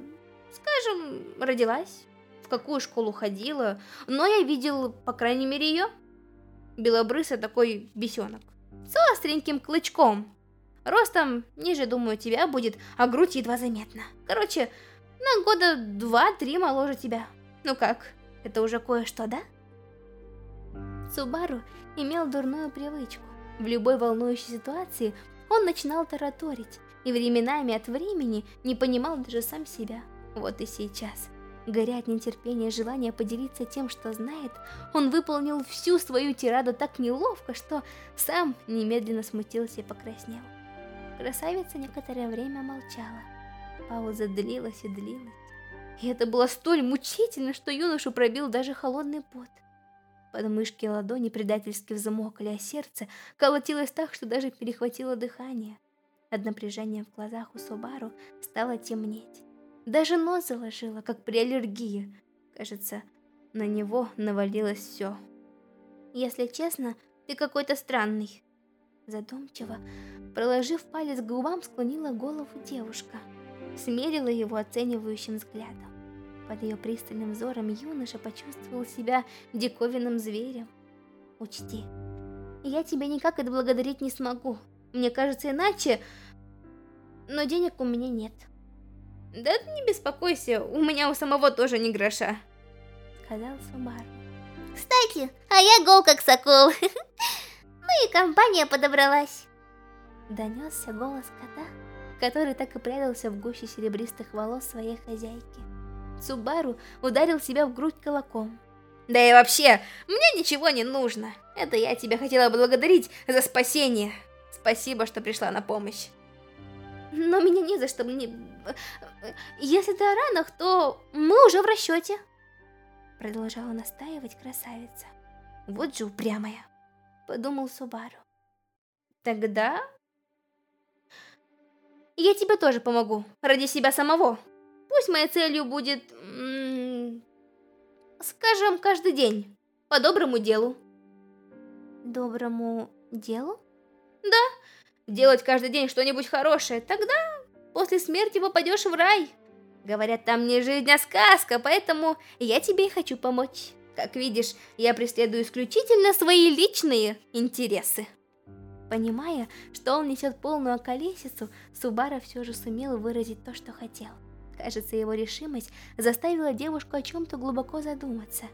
Скажем, родилась, в какую школу ходила, но я видел, по крайней мере, ее. Белобрысый такой бесенок. С остреньким клычком. Ростом ниже, думаю, тебя будет, а грудь едва заметна. Короче, на года два-три моложе тебя. Ну как, это уже кое-что, да? Субару имел дурную привычку. В любой волнующей ситуации он начинал тараторить, и временами от времени не понимал даже сам себя. Вот и сейчас. Горя от нетерпения желания поделиться тем, что знает, он выполнил всю свою тираду так неловко, что сам немедленно смутился и покраснел. Красавица некоторое время молчала. Пауза длилась и длилась. И это было столь мучительно, что юношу пробил даже холодный пот. Подмышки ладони предательски взмокли, а сердце колотилось так, что даже перехватило дыхание. От напряжения в глазах у Субару стало темнеть. Даже нос заложило, как при аллергии. Кажется, на него навалилось все. Если честно, ты какой-то странный. Задумчиво, проложив палец к губам, склонила голову девушка. Смерила его оценивающим взглядом. Под ее пристальным взором юноша почувствовал себя диковинным зверем. Учти, я тебя никак отблагодарить не смогу. Мне кажется, иначе... Но денег у меня нет. Да ты не беспокойся, у меня у самого тоже не гроша. Сказал Субару. Кстати, а я гол как сокол. Ну и компания подобралась. Донесся голос кота, который так и прятался в гуще серебристых волос своей хозяйки. Субару ударил себя в грудь кулаком. Да и вообще, мне ничего не нужно. Это я тебя хотела благодарить за спасение. Спасибо, что пришла на помощь. Но меня не за что мне... Если ты о ранах, то мы уже в расчете. Продолжала настаивать красавица. Вот же упрямая. Подумал Субару. Тогда... Я тебе тоже помогу. Ради себя самого. Пусть моей целью будет... Скажем, каждый день. По доброму делу. Доброму делу? Да, делать каждый день что-нибудь хорошее, тогда после смерти попадешь в рай. Говорят, там не жизнь, а сказка, поэтому я тебе и хочу помочь. Как видишь, я преследую исключительно свои личные интересы. Понимая, что он несет полную околесицу, Субара все же сумел выразить то, что хотел. Кажется, его решимость заставила девушку о чем-то глубоко задуматься.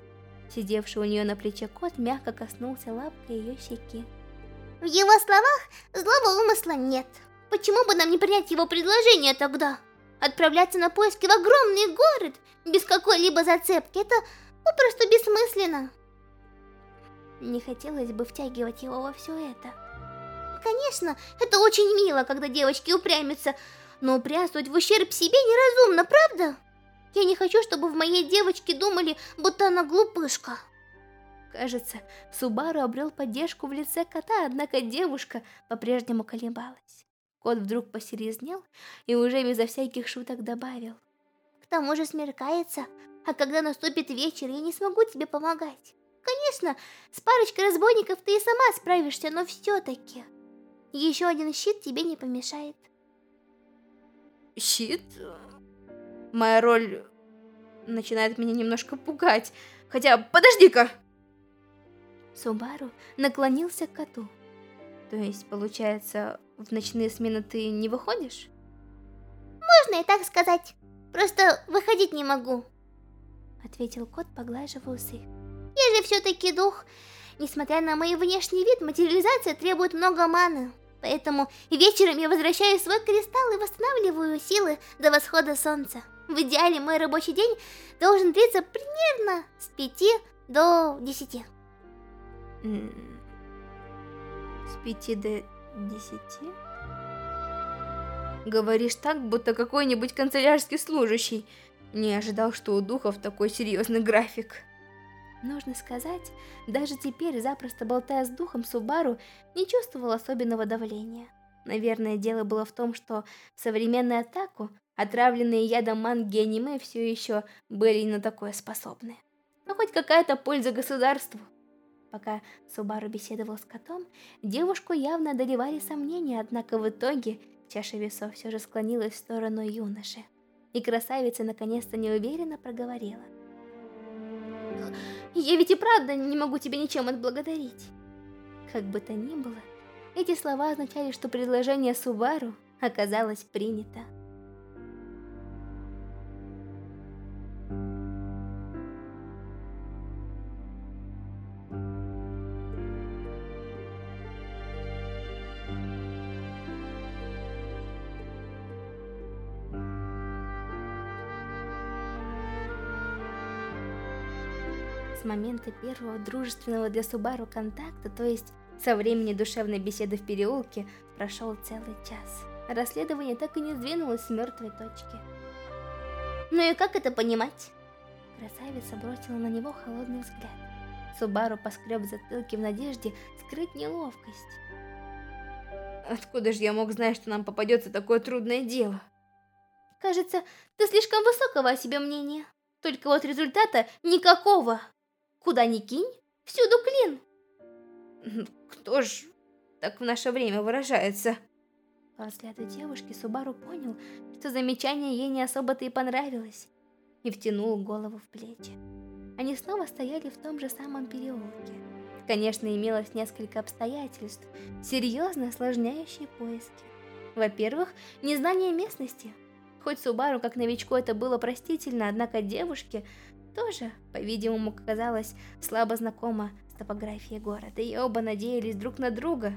Сидевший у нее на плече кот мягко коснулся лапкой ее щеки. В его словах злого умысла нет. Почему бы нам не принять его предложение тогда? Отправляться на поиски в огромный город без какой-либо зацепки, это попросту бессмысленно. Не хотелось бы втягивать его во все это. Конечно, это очень мило, когда девочки упрямятся, но упрямствовать в ущерб себе неразумно, правда? Я не хочу, чтобы в моей девочке думали, будто она глупышка. Кажется, Субару обрел поддержку в лице кота, однако девушка по-прежнему колебалась. Кот вдруг посерьезнел и уже безо всяких шуток добавил. К тому же смеркается, а когда наступит вечер, я не смогу тебе помогать. Конечно, с парочкой разбойников ты и сама справишься, но все-таки еще один щит тебе не помешает. Щит? Моя роль начинает меня немножко пугать. Хотя, подожди-ка! Субару наклонился к коту. То есть, получается, в ночные смены ты не выходишь? Можно и так сказать. Просто выходить не могу. Ответил кот, поглаживая усы. Я же все-таки дух. Несмотря на мой внешний вид, материализация требует много маны. Поэтому вечером я возвращаю свой кристалл и восстанавливаю силы до восхода солнца. В идеале мой рабочий день должен длиться примерно с 5 до 10. С 5 до 10? Говоришь так, будто какой-нибудь канцелярский служащий. Не ожидал, что у духов такой серьезный график. Нужно сказать, даже теперь, запросто болтая с духом Субару, не чувствовал особенного давления. Наверное, дело было в том, что в современную атаку отравленные ядом манги аниме все еще были на такое способны. Но хоть какая-то польза государству. Пока Субару беседовал с котом, девушку явно одолевали сомнения, однако в итоге чаша весов все же склонилась в сторону юноши. И красавица наконец-то неуверенно проговорила. Я ведь и правда не могу тебя ничем отблагодарить. Как бы то ни было, эти слова означали, что предложение Субару оказалось принято. Момента первого дружественного для Субару контакта, то есть со времени душевной беседы в переулке, прошел целый час. Расследование так и не сдвинулось с мертвой точки. Ну и как это понимать? Красавица бросила на него холодный взгляд. Субару поскреб затылки в надежде скрыть неловкость. Откуда же я мог знать, что нам попадется такое трудное дело? Кажется, ты слишком высокого о себе мнения. Только вот результата никакого. Куда ни кинь, всюду клин. Кто ж так в наше время выражается? По взгляду девушки Субару понял, что замечание ей не особо-то и понравилось, и втянул голову в плечи. Они снова стояли в том же самом переулке. Конечно, имелось несколько обстоятельств, серьезно осложняющие поиски. Во-первых, незнание местности. Хоть Субару как новичку это было простительно, однако девушке тоже, по-видимому, казалось слабо знакома с топографией города, и оба надеялись друг на друга,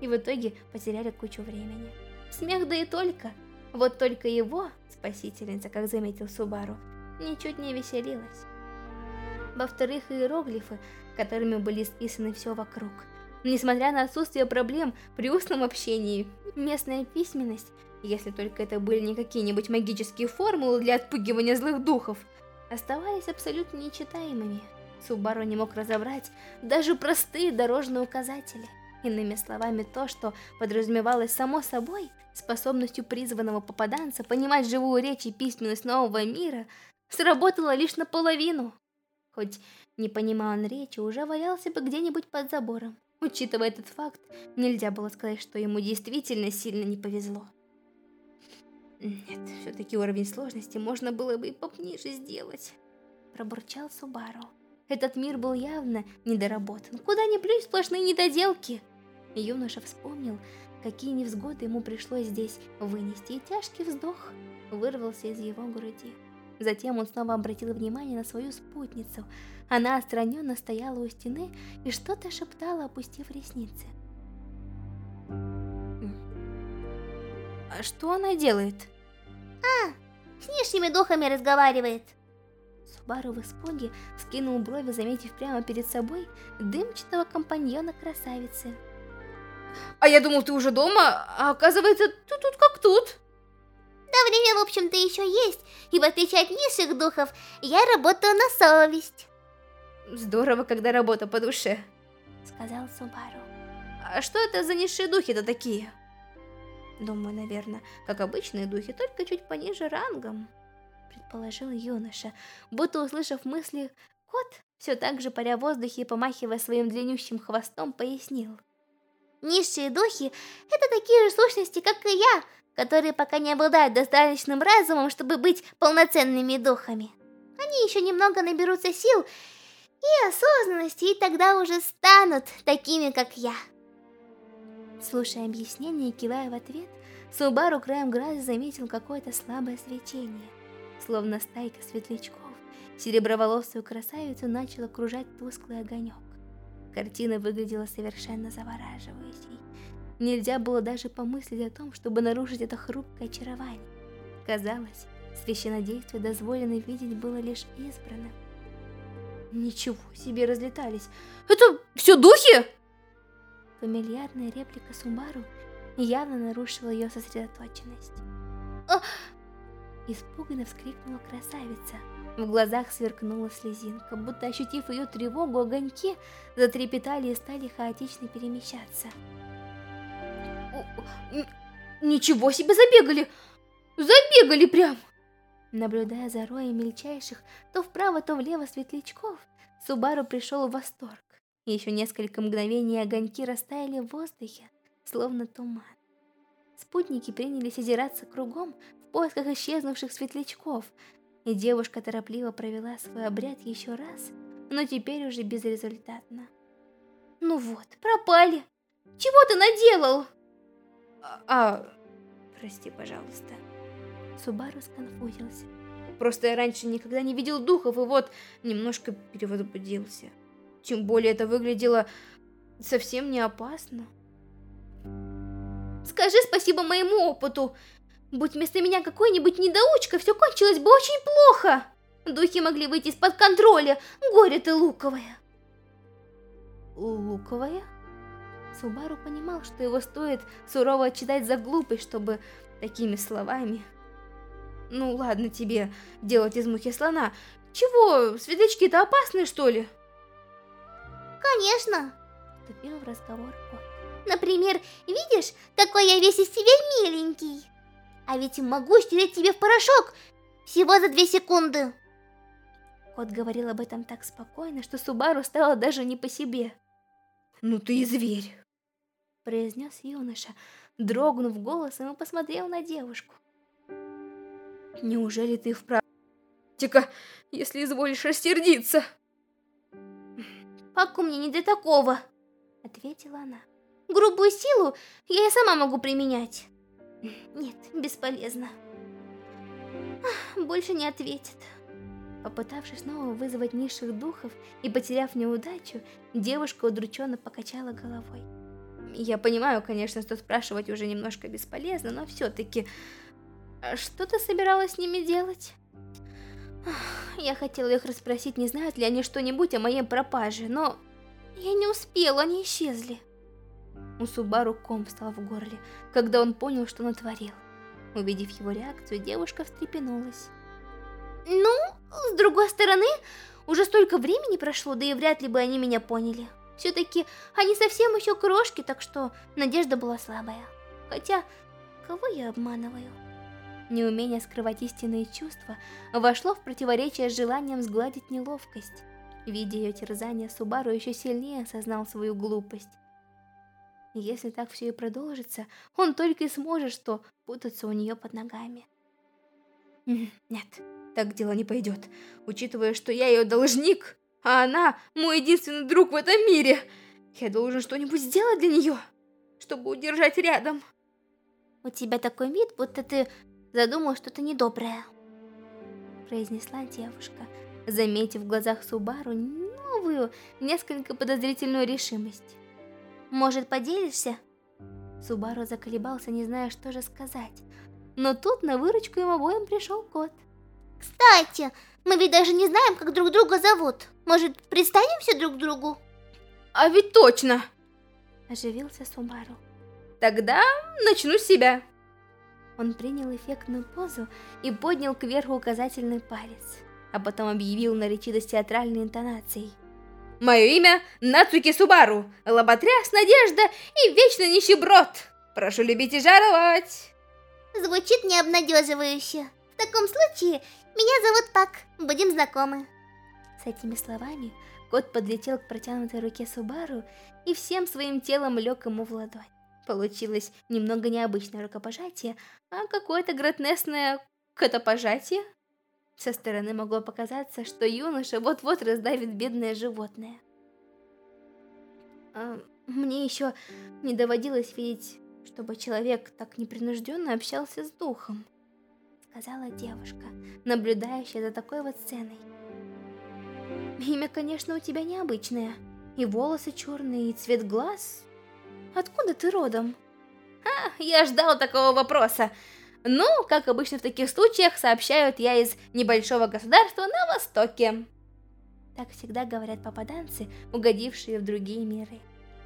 и в итоге потеряли кучу времени. Смех да и только. Вот только его, спасительница, как заметил Субару, ничуть не веселилась. Во-вторых, иероглифы, которыми были списаны все вокруг. Несмотря на отсутствие проблем при устном общении, местная письменность, если только это были не какие-нибудь магические формулы для отпугивания злых духов, оставались абсолютно нечитаемыми. Субару не мог разобрать даже простые дорожные указатели. Иными словами, то, что подразумевалось само собой, способностью призванного попаданца понимать живую речь и письменность нового мира, сработало лишь наполовину. Хоть не понимал он речи, уже валялся бы где-нибудь под забором. Учитывая этот факт, нельзя было сказать, что ему действительно сильно не повезло. Нет, все-таки уровень сложности можно было бы и пониже сделать. Пробурчал Субару. Этот мир был явно недоработан. Куда ни плюнь, сплошные недоделки. Юноша вспомнил, какие невзгоды ему пришлось здесь вынести, и тяжкий вздох вырвался из его груди. Затем он снова обратил внимание на свою спутницу. Она отстраненно стояла у стены и что-то шептала, опустив ресницы. А что она делает? А, с нижними духами разговаривает. Субару в испуге скинул брови, заметив прямо перед собой дымчатого компаньона красавицы. А я думал, ты уже дома, а оказывается, ты тут как тут. Да время, в общем-то, еще есть, и в отличие от низших духов, я работаю на совесть. Здорово, когда работа по душе. Сказал Субару. А что это за низшие духи-то такие? Думаю, наверное, как обычные духи, только чуть пониже рангом. Предположил юноша, будто услышав мысли, кот, все так же паря в воздухе и помахивая своим длиннющим хвостом, пояснил. Низшие духи — это такие же сущности, как и я, которые пока не обладают достаточным разумом, чтобы быть полноценными духами. Они еще немного наберутся сил и осознанности, и тогда уже станут такими, как я. Слушая объяснение и кивая в ответ, Субару краем глаза заметил какое-то слабое свечение, словно стайка светлячков. Сереброволосую красавицу начал окружать тусклый огонек. Картина выглядела совершенно завораживающей. Нельзя было даже помыслить о том, чтобы нарушить это хрупкое очарование. Казалось, священнодействие дозволено видеть было лишь избранным. Ничего себе разлетались. Это все духи? Фамильярная реплика Сумбару явно нарушила ее сосредоточенность. А! Испуганно вскрикнула красавица. В глазах сверкнула слезинка, будто ощутив ее тревогу, огоньки затрепетали и стали хаотично перемещаться. Ничего себе забегали! Забегали прям! Наблюдая за роем мельчайших, то вправо, то влево светлячков, Субару пришел в восторг. Еще несколько мгновений огоньки растаяли в воздухе, словно туман. Спутники принялись озираться кругом в поисках исчезнувших светлячков, и девушка торопливо провела свой обряд еще раз, но теперь уже безрезультатно. «Ну вот, пропали! Чего ты наделал?» «А, а прости, пожалуйста». Субару сконфузился. Просто я раньше никогда не видел духов, и вот немножко перевозбудился. Тем более это выглядело совсем не опасно. Скажи спасибо моему опыту. Будь вместо меня какой-нибудь недоучка, все кончилось бы очень плохо. Духи могли выйти из-под контроля. Горе ты луковая. Луковая? Субару понимал, что его стоит сурово отчитать за глупость, чтобы такими словами ну ладно тебе делать из мухи слона. Чего, светлячки-то опасные, что ли? Конечно, вступил в разговор кот. Например, видишь, какой я весь из себя миленький. А ведь могу стереть тебе в порошок всего за две секунды. Кот говорил об этом так спокойно, что Субару стало даже не по себе. «Ну ты и зверь!» произнес юноша, дрогнув голосом и посмотрел на девушку. Неужели ты вправду... Тика, если изволишь рассердиться? Паку мне не для такого, ответила она. Грубую силу я и сама могу применять. Нет, бесполезно. Больше не ответит. Попытавшись снова вызвать низших духов и потеряв неудачу, девушка удрученно покачала головой. Я понимаю, конечно, что спрашивать уже немножко бесполезно, но все-таки а что ты собиралась с ними делать? Я хотела их расспросить, не знают ли они что-нибудь о моей пропаже, но я не успела, они исчезли. У Субару ком встал в горле, когда он понял, что натворил. Увидев его реакцию, девушка встрепенулась. Ну, с другой стороны, уже столько времени прошло, да и вряд ли бы они меня поняли. Все-таки они совсем еще крошки, так что надежда была слабая. Хотя, кого я обманываю? Неумение скрывать истинные чувства вошло в противоречие с желанием сгладить неловкость. Видя ее терзание, Субару еще сильнее осознал свою глупость. Если так все и продолжится, он только и сможет что путаться у нее под ногами. Нет, так дело не пойдет. Учитывая, что я ее должник, а она мой единственный друг в этом мире, я должен что-нибудь сделать для нее, чтобы удержать рядом. У тебя такой вид, будто ты задумал что-то недоброе. Произнесла девушка, заметив в глазах Субару новую, несколько подозрительную решимость. Может, поделишься? Субару заколебался, не зная, что же сказать. Но тут на выручку им обоим пришел кот. Кстати, мы ведь даже не знаем, как друг друга зовут. Может, представимся друг другу? А ведь точно! Оживился Субару. Тогда начну с себя. Он принял эффектную позу и поднял кверху указательный палец, а потом объявил наречито с театральной интонацией. Мое имя Нацуки Субару, лоботряс, надежда и вечный нищеброд. Прошу любить и жаловать. Звучит необнадеживающе. В таком случае, меня зовут Пак, будем знакомы. С этими словами, кот подлетел к протянутой руке Субару и всем своим телом лег ему в ладонь. Получилось немного необычное рукопожатие, а какое-то гротесное котопожатие. Со стороны могло показаться, что юноша вот-вот раздавит бедное животное. А, мне еще не доводилось видеть, чтобы человек так непринужденно общался с духом, сказала девушка, наблюдающая за такой вот сценой. Имя, конечно, у тебя необычное. И волосы черные, и цвет глаз. Откуда ты родом? А, я ждал такого вопроса. Ну, как обычно в таких случаях, сообщают я из небольшого государства на Востоке. Так всегда говорят попаданцы, угодившие в другие миры.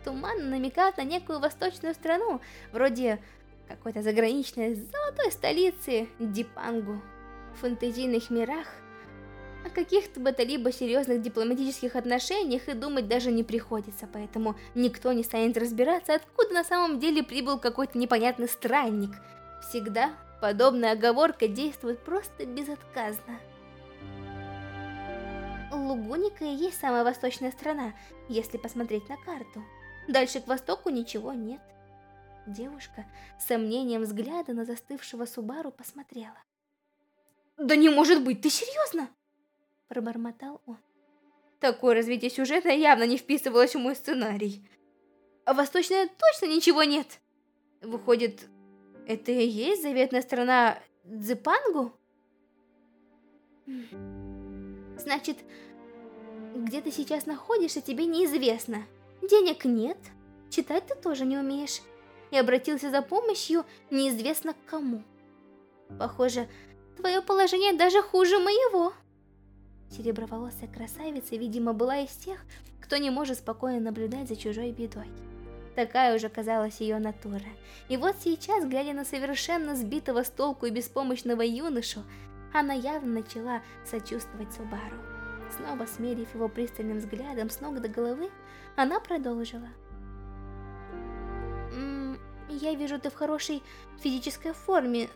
Туман намекает на некую восточную страну, вроде какой-то заграничной золотой столицы Дипангу. В фэнтезийных мирах о каких-то бы то либо серьезных дипломатических отношениях и думать даже не приходится, поэтому никто не станет разбираться, откуда на самом деле прибыл какой-то непонятный странник. Всегда Подобная оговорка действует просто безотказно. Лугуника и есть самая восточная страна, если посмотреть на карту. Дальше к востоку ничего нет. Девушка с сомнением взгляда на застывшего Субару посмотрела. «Да не может быть, ты серьезно?» Пробормотал он. Такое развитие сюжета явно не вписывалось в мой сценарий. А восточная точно ничего нет. Выходит, это и есть заветная страна Дзепангу? Значит, где ты сейчас находишься, тебе неизвестно. Денег нет, читать ты тоже не умеешь. И обратился за помощью неизвестно к кому. Похоже, твое положение даже хуже моего. Сереброволосая красавица, видимо, была из тех, кто не может спокойно наблюдать за чужой бедой. Такая уже казалась ее натура. И вот сейчас, глядя на совершенно сбитого с толку и беспомощного юношу, она явно начала сочувствовать Субару. Снова смерив его пристальным взглядом с ног до головы, она продолжила. «М «Я вижу, ты в хорошей физической форме,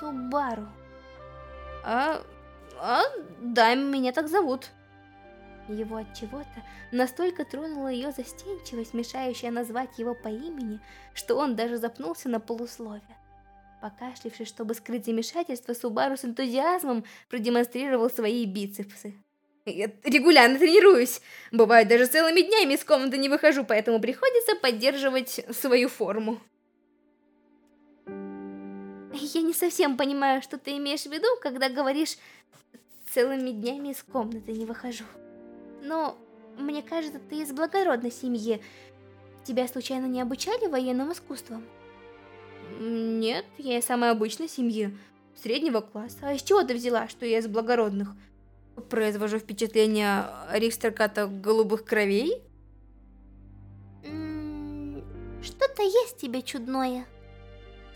Субару». «А, а, да, меня так зовут». Его от чего-то настолько тронула ее застенчивость, мешающая назвать его по имени, что он даже запнулся на полуслове. Покашлившись, чтобы скрыть замешательство, Субару с энтузиазмом продемонстрировал свои бицепсы. Я регулярно тренируюсь. Бывает, даже целыми днями из комнаты не выхожу, поэтому приходится поддерживать свою форму. Я не совсем понимаю, что ты имеешь в виду, когда говоришь «целыми днями из комнаты не выхожу». Но мне кажется, ты из благородной семьи. Тебя случайно не обучали военным искусствам? Нет, я из самой обычной семьи, среднего класса. А из чего ты взяла, что я из благородных? Произвожу впечатление аристократа голубых кровей? Что-то есть тебе чудное.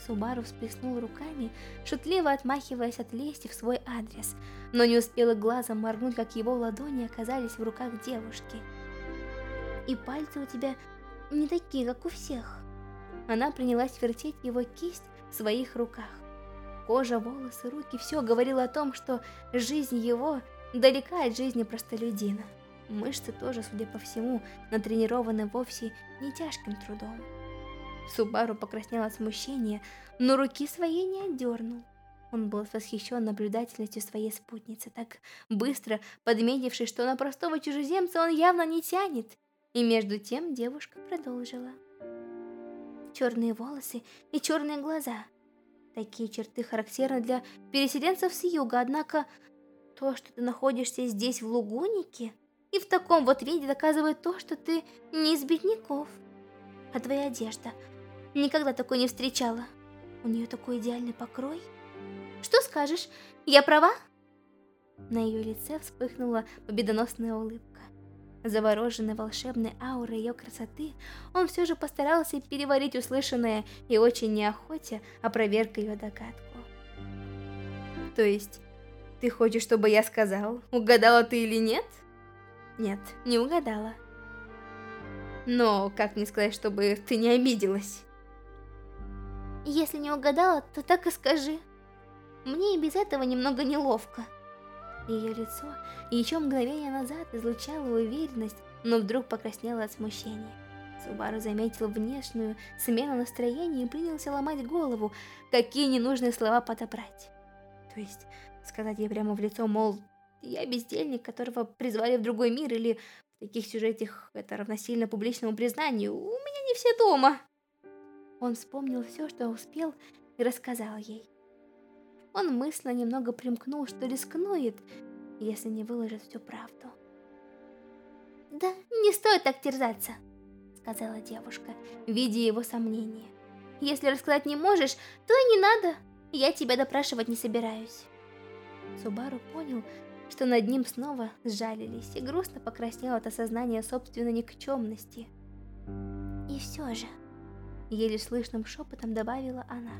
Субару всплеснул руками, шутливо отмахиваясь от лести в свой адрес, но не успела глазом моргнуть, как его ладони оказались в руках девушки. «И пальцы у тебя не такие, как у всех». Она принялась вертеть его кисть в своих руках. Кожа, волосы, руки – все говорило о том, что жизнь его далека от жизни простолюдина. Мышцы тоже, судя по всему, натренированы вовсе не тяжким трудом. Субару покраснел от смущения, но руки своей не отдернул. Он был восхищен наблюдательностью своей спутницы, так быстро подметивший, что на простого чужеземца он явно не тянет. И между тем девушка продолжила. Черные волосы и черные глаза. Такие черты характерны для переселенцев с юга, однако то, что ты находишься здесь в Лугунике, и в таком вот виде доказывает то, что ты не из бедняков. А твоя одежда Никогда такой не встречала. У нее такой идеальный покрой. Что скажешь, я права? На ее лице вспыхнула победоносная улыбка. Завороженный волшебной аурой ее красоты, он все же постарался переварить услышанное и очень неохотя опроверг ее догадку. То есть, ты хочешь, чтобы я сказал, угадала ты или нет? Нет, не угадала. Но как мне сказать, чтобы ты не обиделась? Если не угадала, то так и скажи. Мне и без этого немного неловко. Ее лицо еще мгновение назад излучало уверенность, но вдруг покраснело от смущения. Субару заметил внешнюю смену настроения и принялся ломать голову, какие ненужные слова подобрать. То есть, сказать ей прямо в лицо, мол, я бездельник, которого призвали в другой мир, или в таких сюжетах это равносильно публичному признанию, у меня не все дома. Он вспомнил все, что успел, и рассказал ей. Он мысленно немного примкнул, что рискнует, если не выложит всю правду. «Да, не стоит так терзаться», — сказала девушка, видя его сомнения. «Если рассказать не можешь, то и не надо, я тебя допрашивать не собираюсь». Субару понял, что над ним снова сжалились и грустно покраснел от осознания собственной никчемности. «И все же», — еле слышным шепотом добавила она,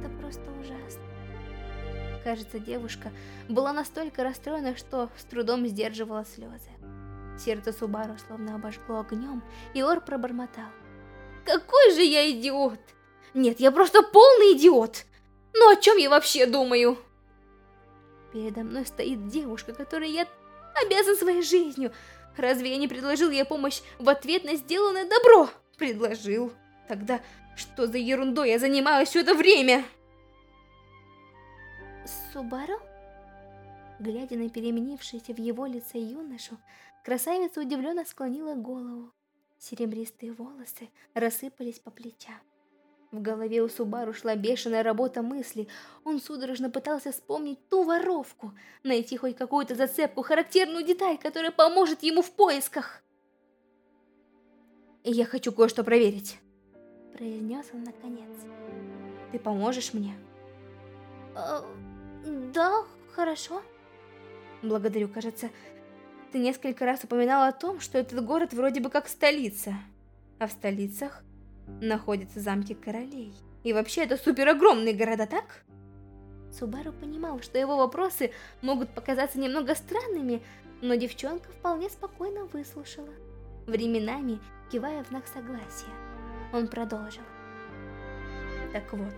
— «это просто ужасно». Кажется, девушка была настолько расстроена, что с трудом сдерживала слезы. Сердце Субару словно обожгло огнем, и Ор пробормотал. «Какой же я идиот! Нет, я просто полный идиот! Ну о чем я вообще думаю?» Передо мной стоит девушка, которой я обязан своей жизнью. Разве я не предложил ей помощь в ответ на сделанное добро? Предложил. Тогда что за ерундой я занималась все это время? Субару? Глядя на переменившееся в его лице юношу, красавица удивленно склонила голову. Серебристые волосы рассыпались по плечам. В голове у Субару шла бешеная работа мысли. Он судорожно пытался вспомнить ту воровку, найти хоть какую-то зацепку, характерную деталь, которая поможет ему в поисках. «Я хочу кое-что проверить», — произнес он наконец. «Ты поможешь мне?» «Э, «Да, хорошо». «Благодарю, кажется, ты несколько раз упоминал о том, что этот город вроде бы как столица, а в столицах находятся замки королей. И вообще это супер огромные города, так? Субару понимал, что его вопросы могут показаться немного странными, но девчонка вполне спокойно выслушала, временами кивая в знак согласия. Он продолжил. Так вот,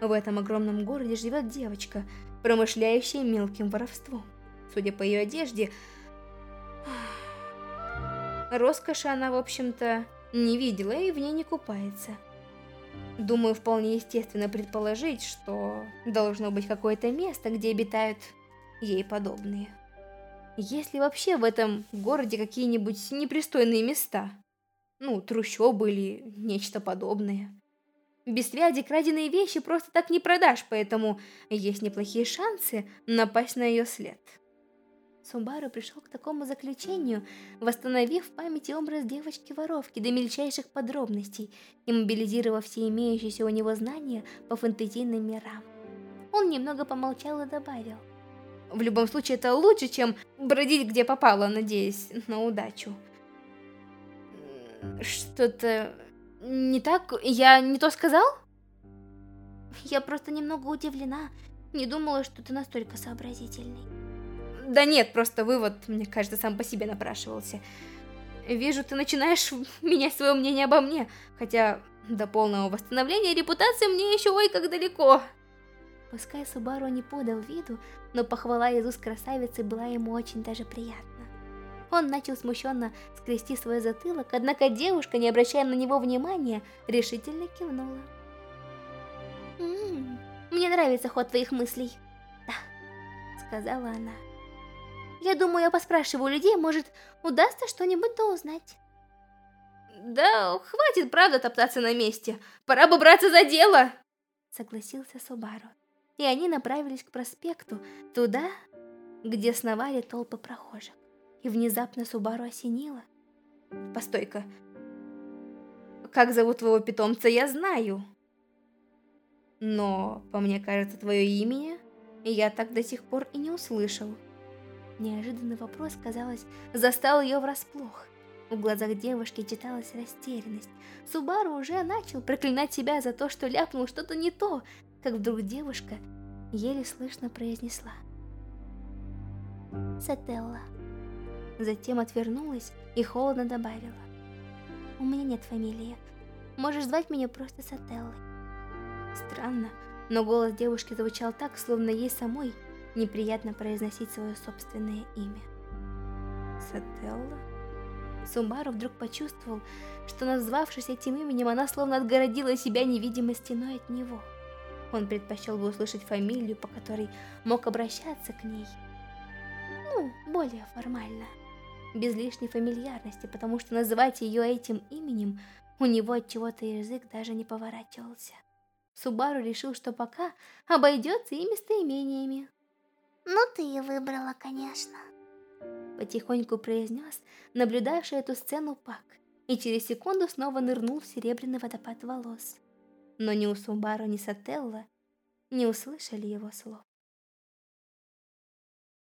в этом огромном городе живет девочка, промышляющая мелким воровством. Судя по ее одежде, роскоши она, в общем-то, не видела и в ней не купается. Думаю, вполне естественно предположить, что должно быть какое-то место, где обитают ей подобные. Есть ли вообще в этом городе какие-нибудь непристойные места? Ну, трущобы или нечто подобное. Без связи краденые вещи просто так не продашь, поэтому есть неплохие шансы напасть на ее след. Сумбару пришел к такому заключению, восстановив в памяти образ девочки-воровки до мельчайших подробностей и мобилизировав все имеющиеся у него знания по фэнтезийным мирам. Он немного помолчал и добавил. В любом случае это лучше, чем бродить где попало, надеясь на удачу. Что-то не так? Я не то сказал? Я просто немного удивлена. Не думала, что ты настолько сообразительный. Да нет, просто вывод, мне кажется, сам по себе напрашивался. Вижу, ты начинаешь менять свое мнение обо мне, хотя до полного восстановления репутации мне еще ой как далеко. Пускай Субару не подал виду, но похвала из уст красавицы была ему очень даже приятна. Он начал смущенно скрести свой затылок, однако девушка, не обращая на него внимания, решительно кивнула. «М -м, «Мне нравится ход твоих мыслей», — да, — сказала она. Я думаю, я поспрашиваю людей, может, удастся что-нибудь то узнать. Да, хватит, правда, топтаться на месте. Пора бы браться за дело. Согласился Субару. И они направились к проспекту, туда, где сновали толпы прохожих. И внезапно Субару осенило. Постой-ка. Как зовут твоего питомца, я знаю. Но, по мне кажется, твое имя я так до сих пор и не услышал. Неожиданный вопрос, казалось, застал ее врасплох. В глазах девушки читалась растерянность. Субару уже начал проклинать себя за то, что ляпнул что-то не то, как вдруг девушка еле слышно произнесла. Сателла. Затем отвернулась и холодно добавила. «У меня нет фамилии. Можешь звать меня просто Сателлой». Странно, но голос девушки звучал так, словно ей самой неприятно произносить свое собственное имя. Сателла? Сумбару вдруг почувствовал, что назвавшись этим именем, она словно отгородила себя невидимой стеной от него. Он предпочел бы услышать фамилию, по которой мог обращаться к ней. Ну, более формально. Без лишней фамильярности, потому что называть ее этим именем у него от чего-то язык даже не поворачивался. Субару решил, что пока обойдется и местоимениями. Ну ты и выбрала, конечно. Потихоньку произнес наблюдавший эту сцену Пак, и через секунду снова нырнул в серебряный водопад волос. Но ни у Сумбару, ни Сателла не услышали его слов.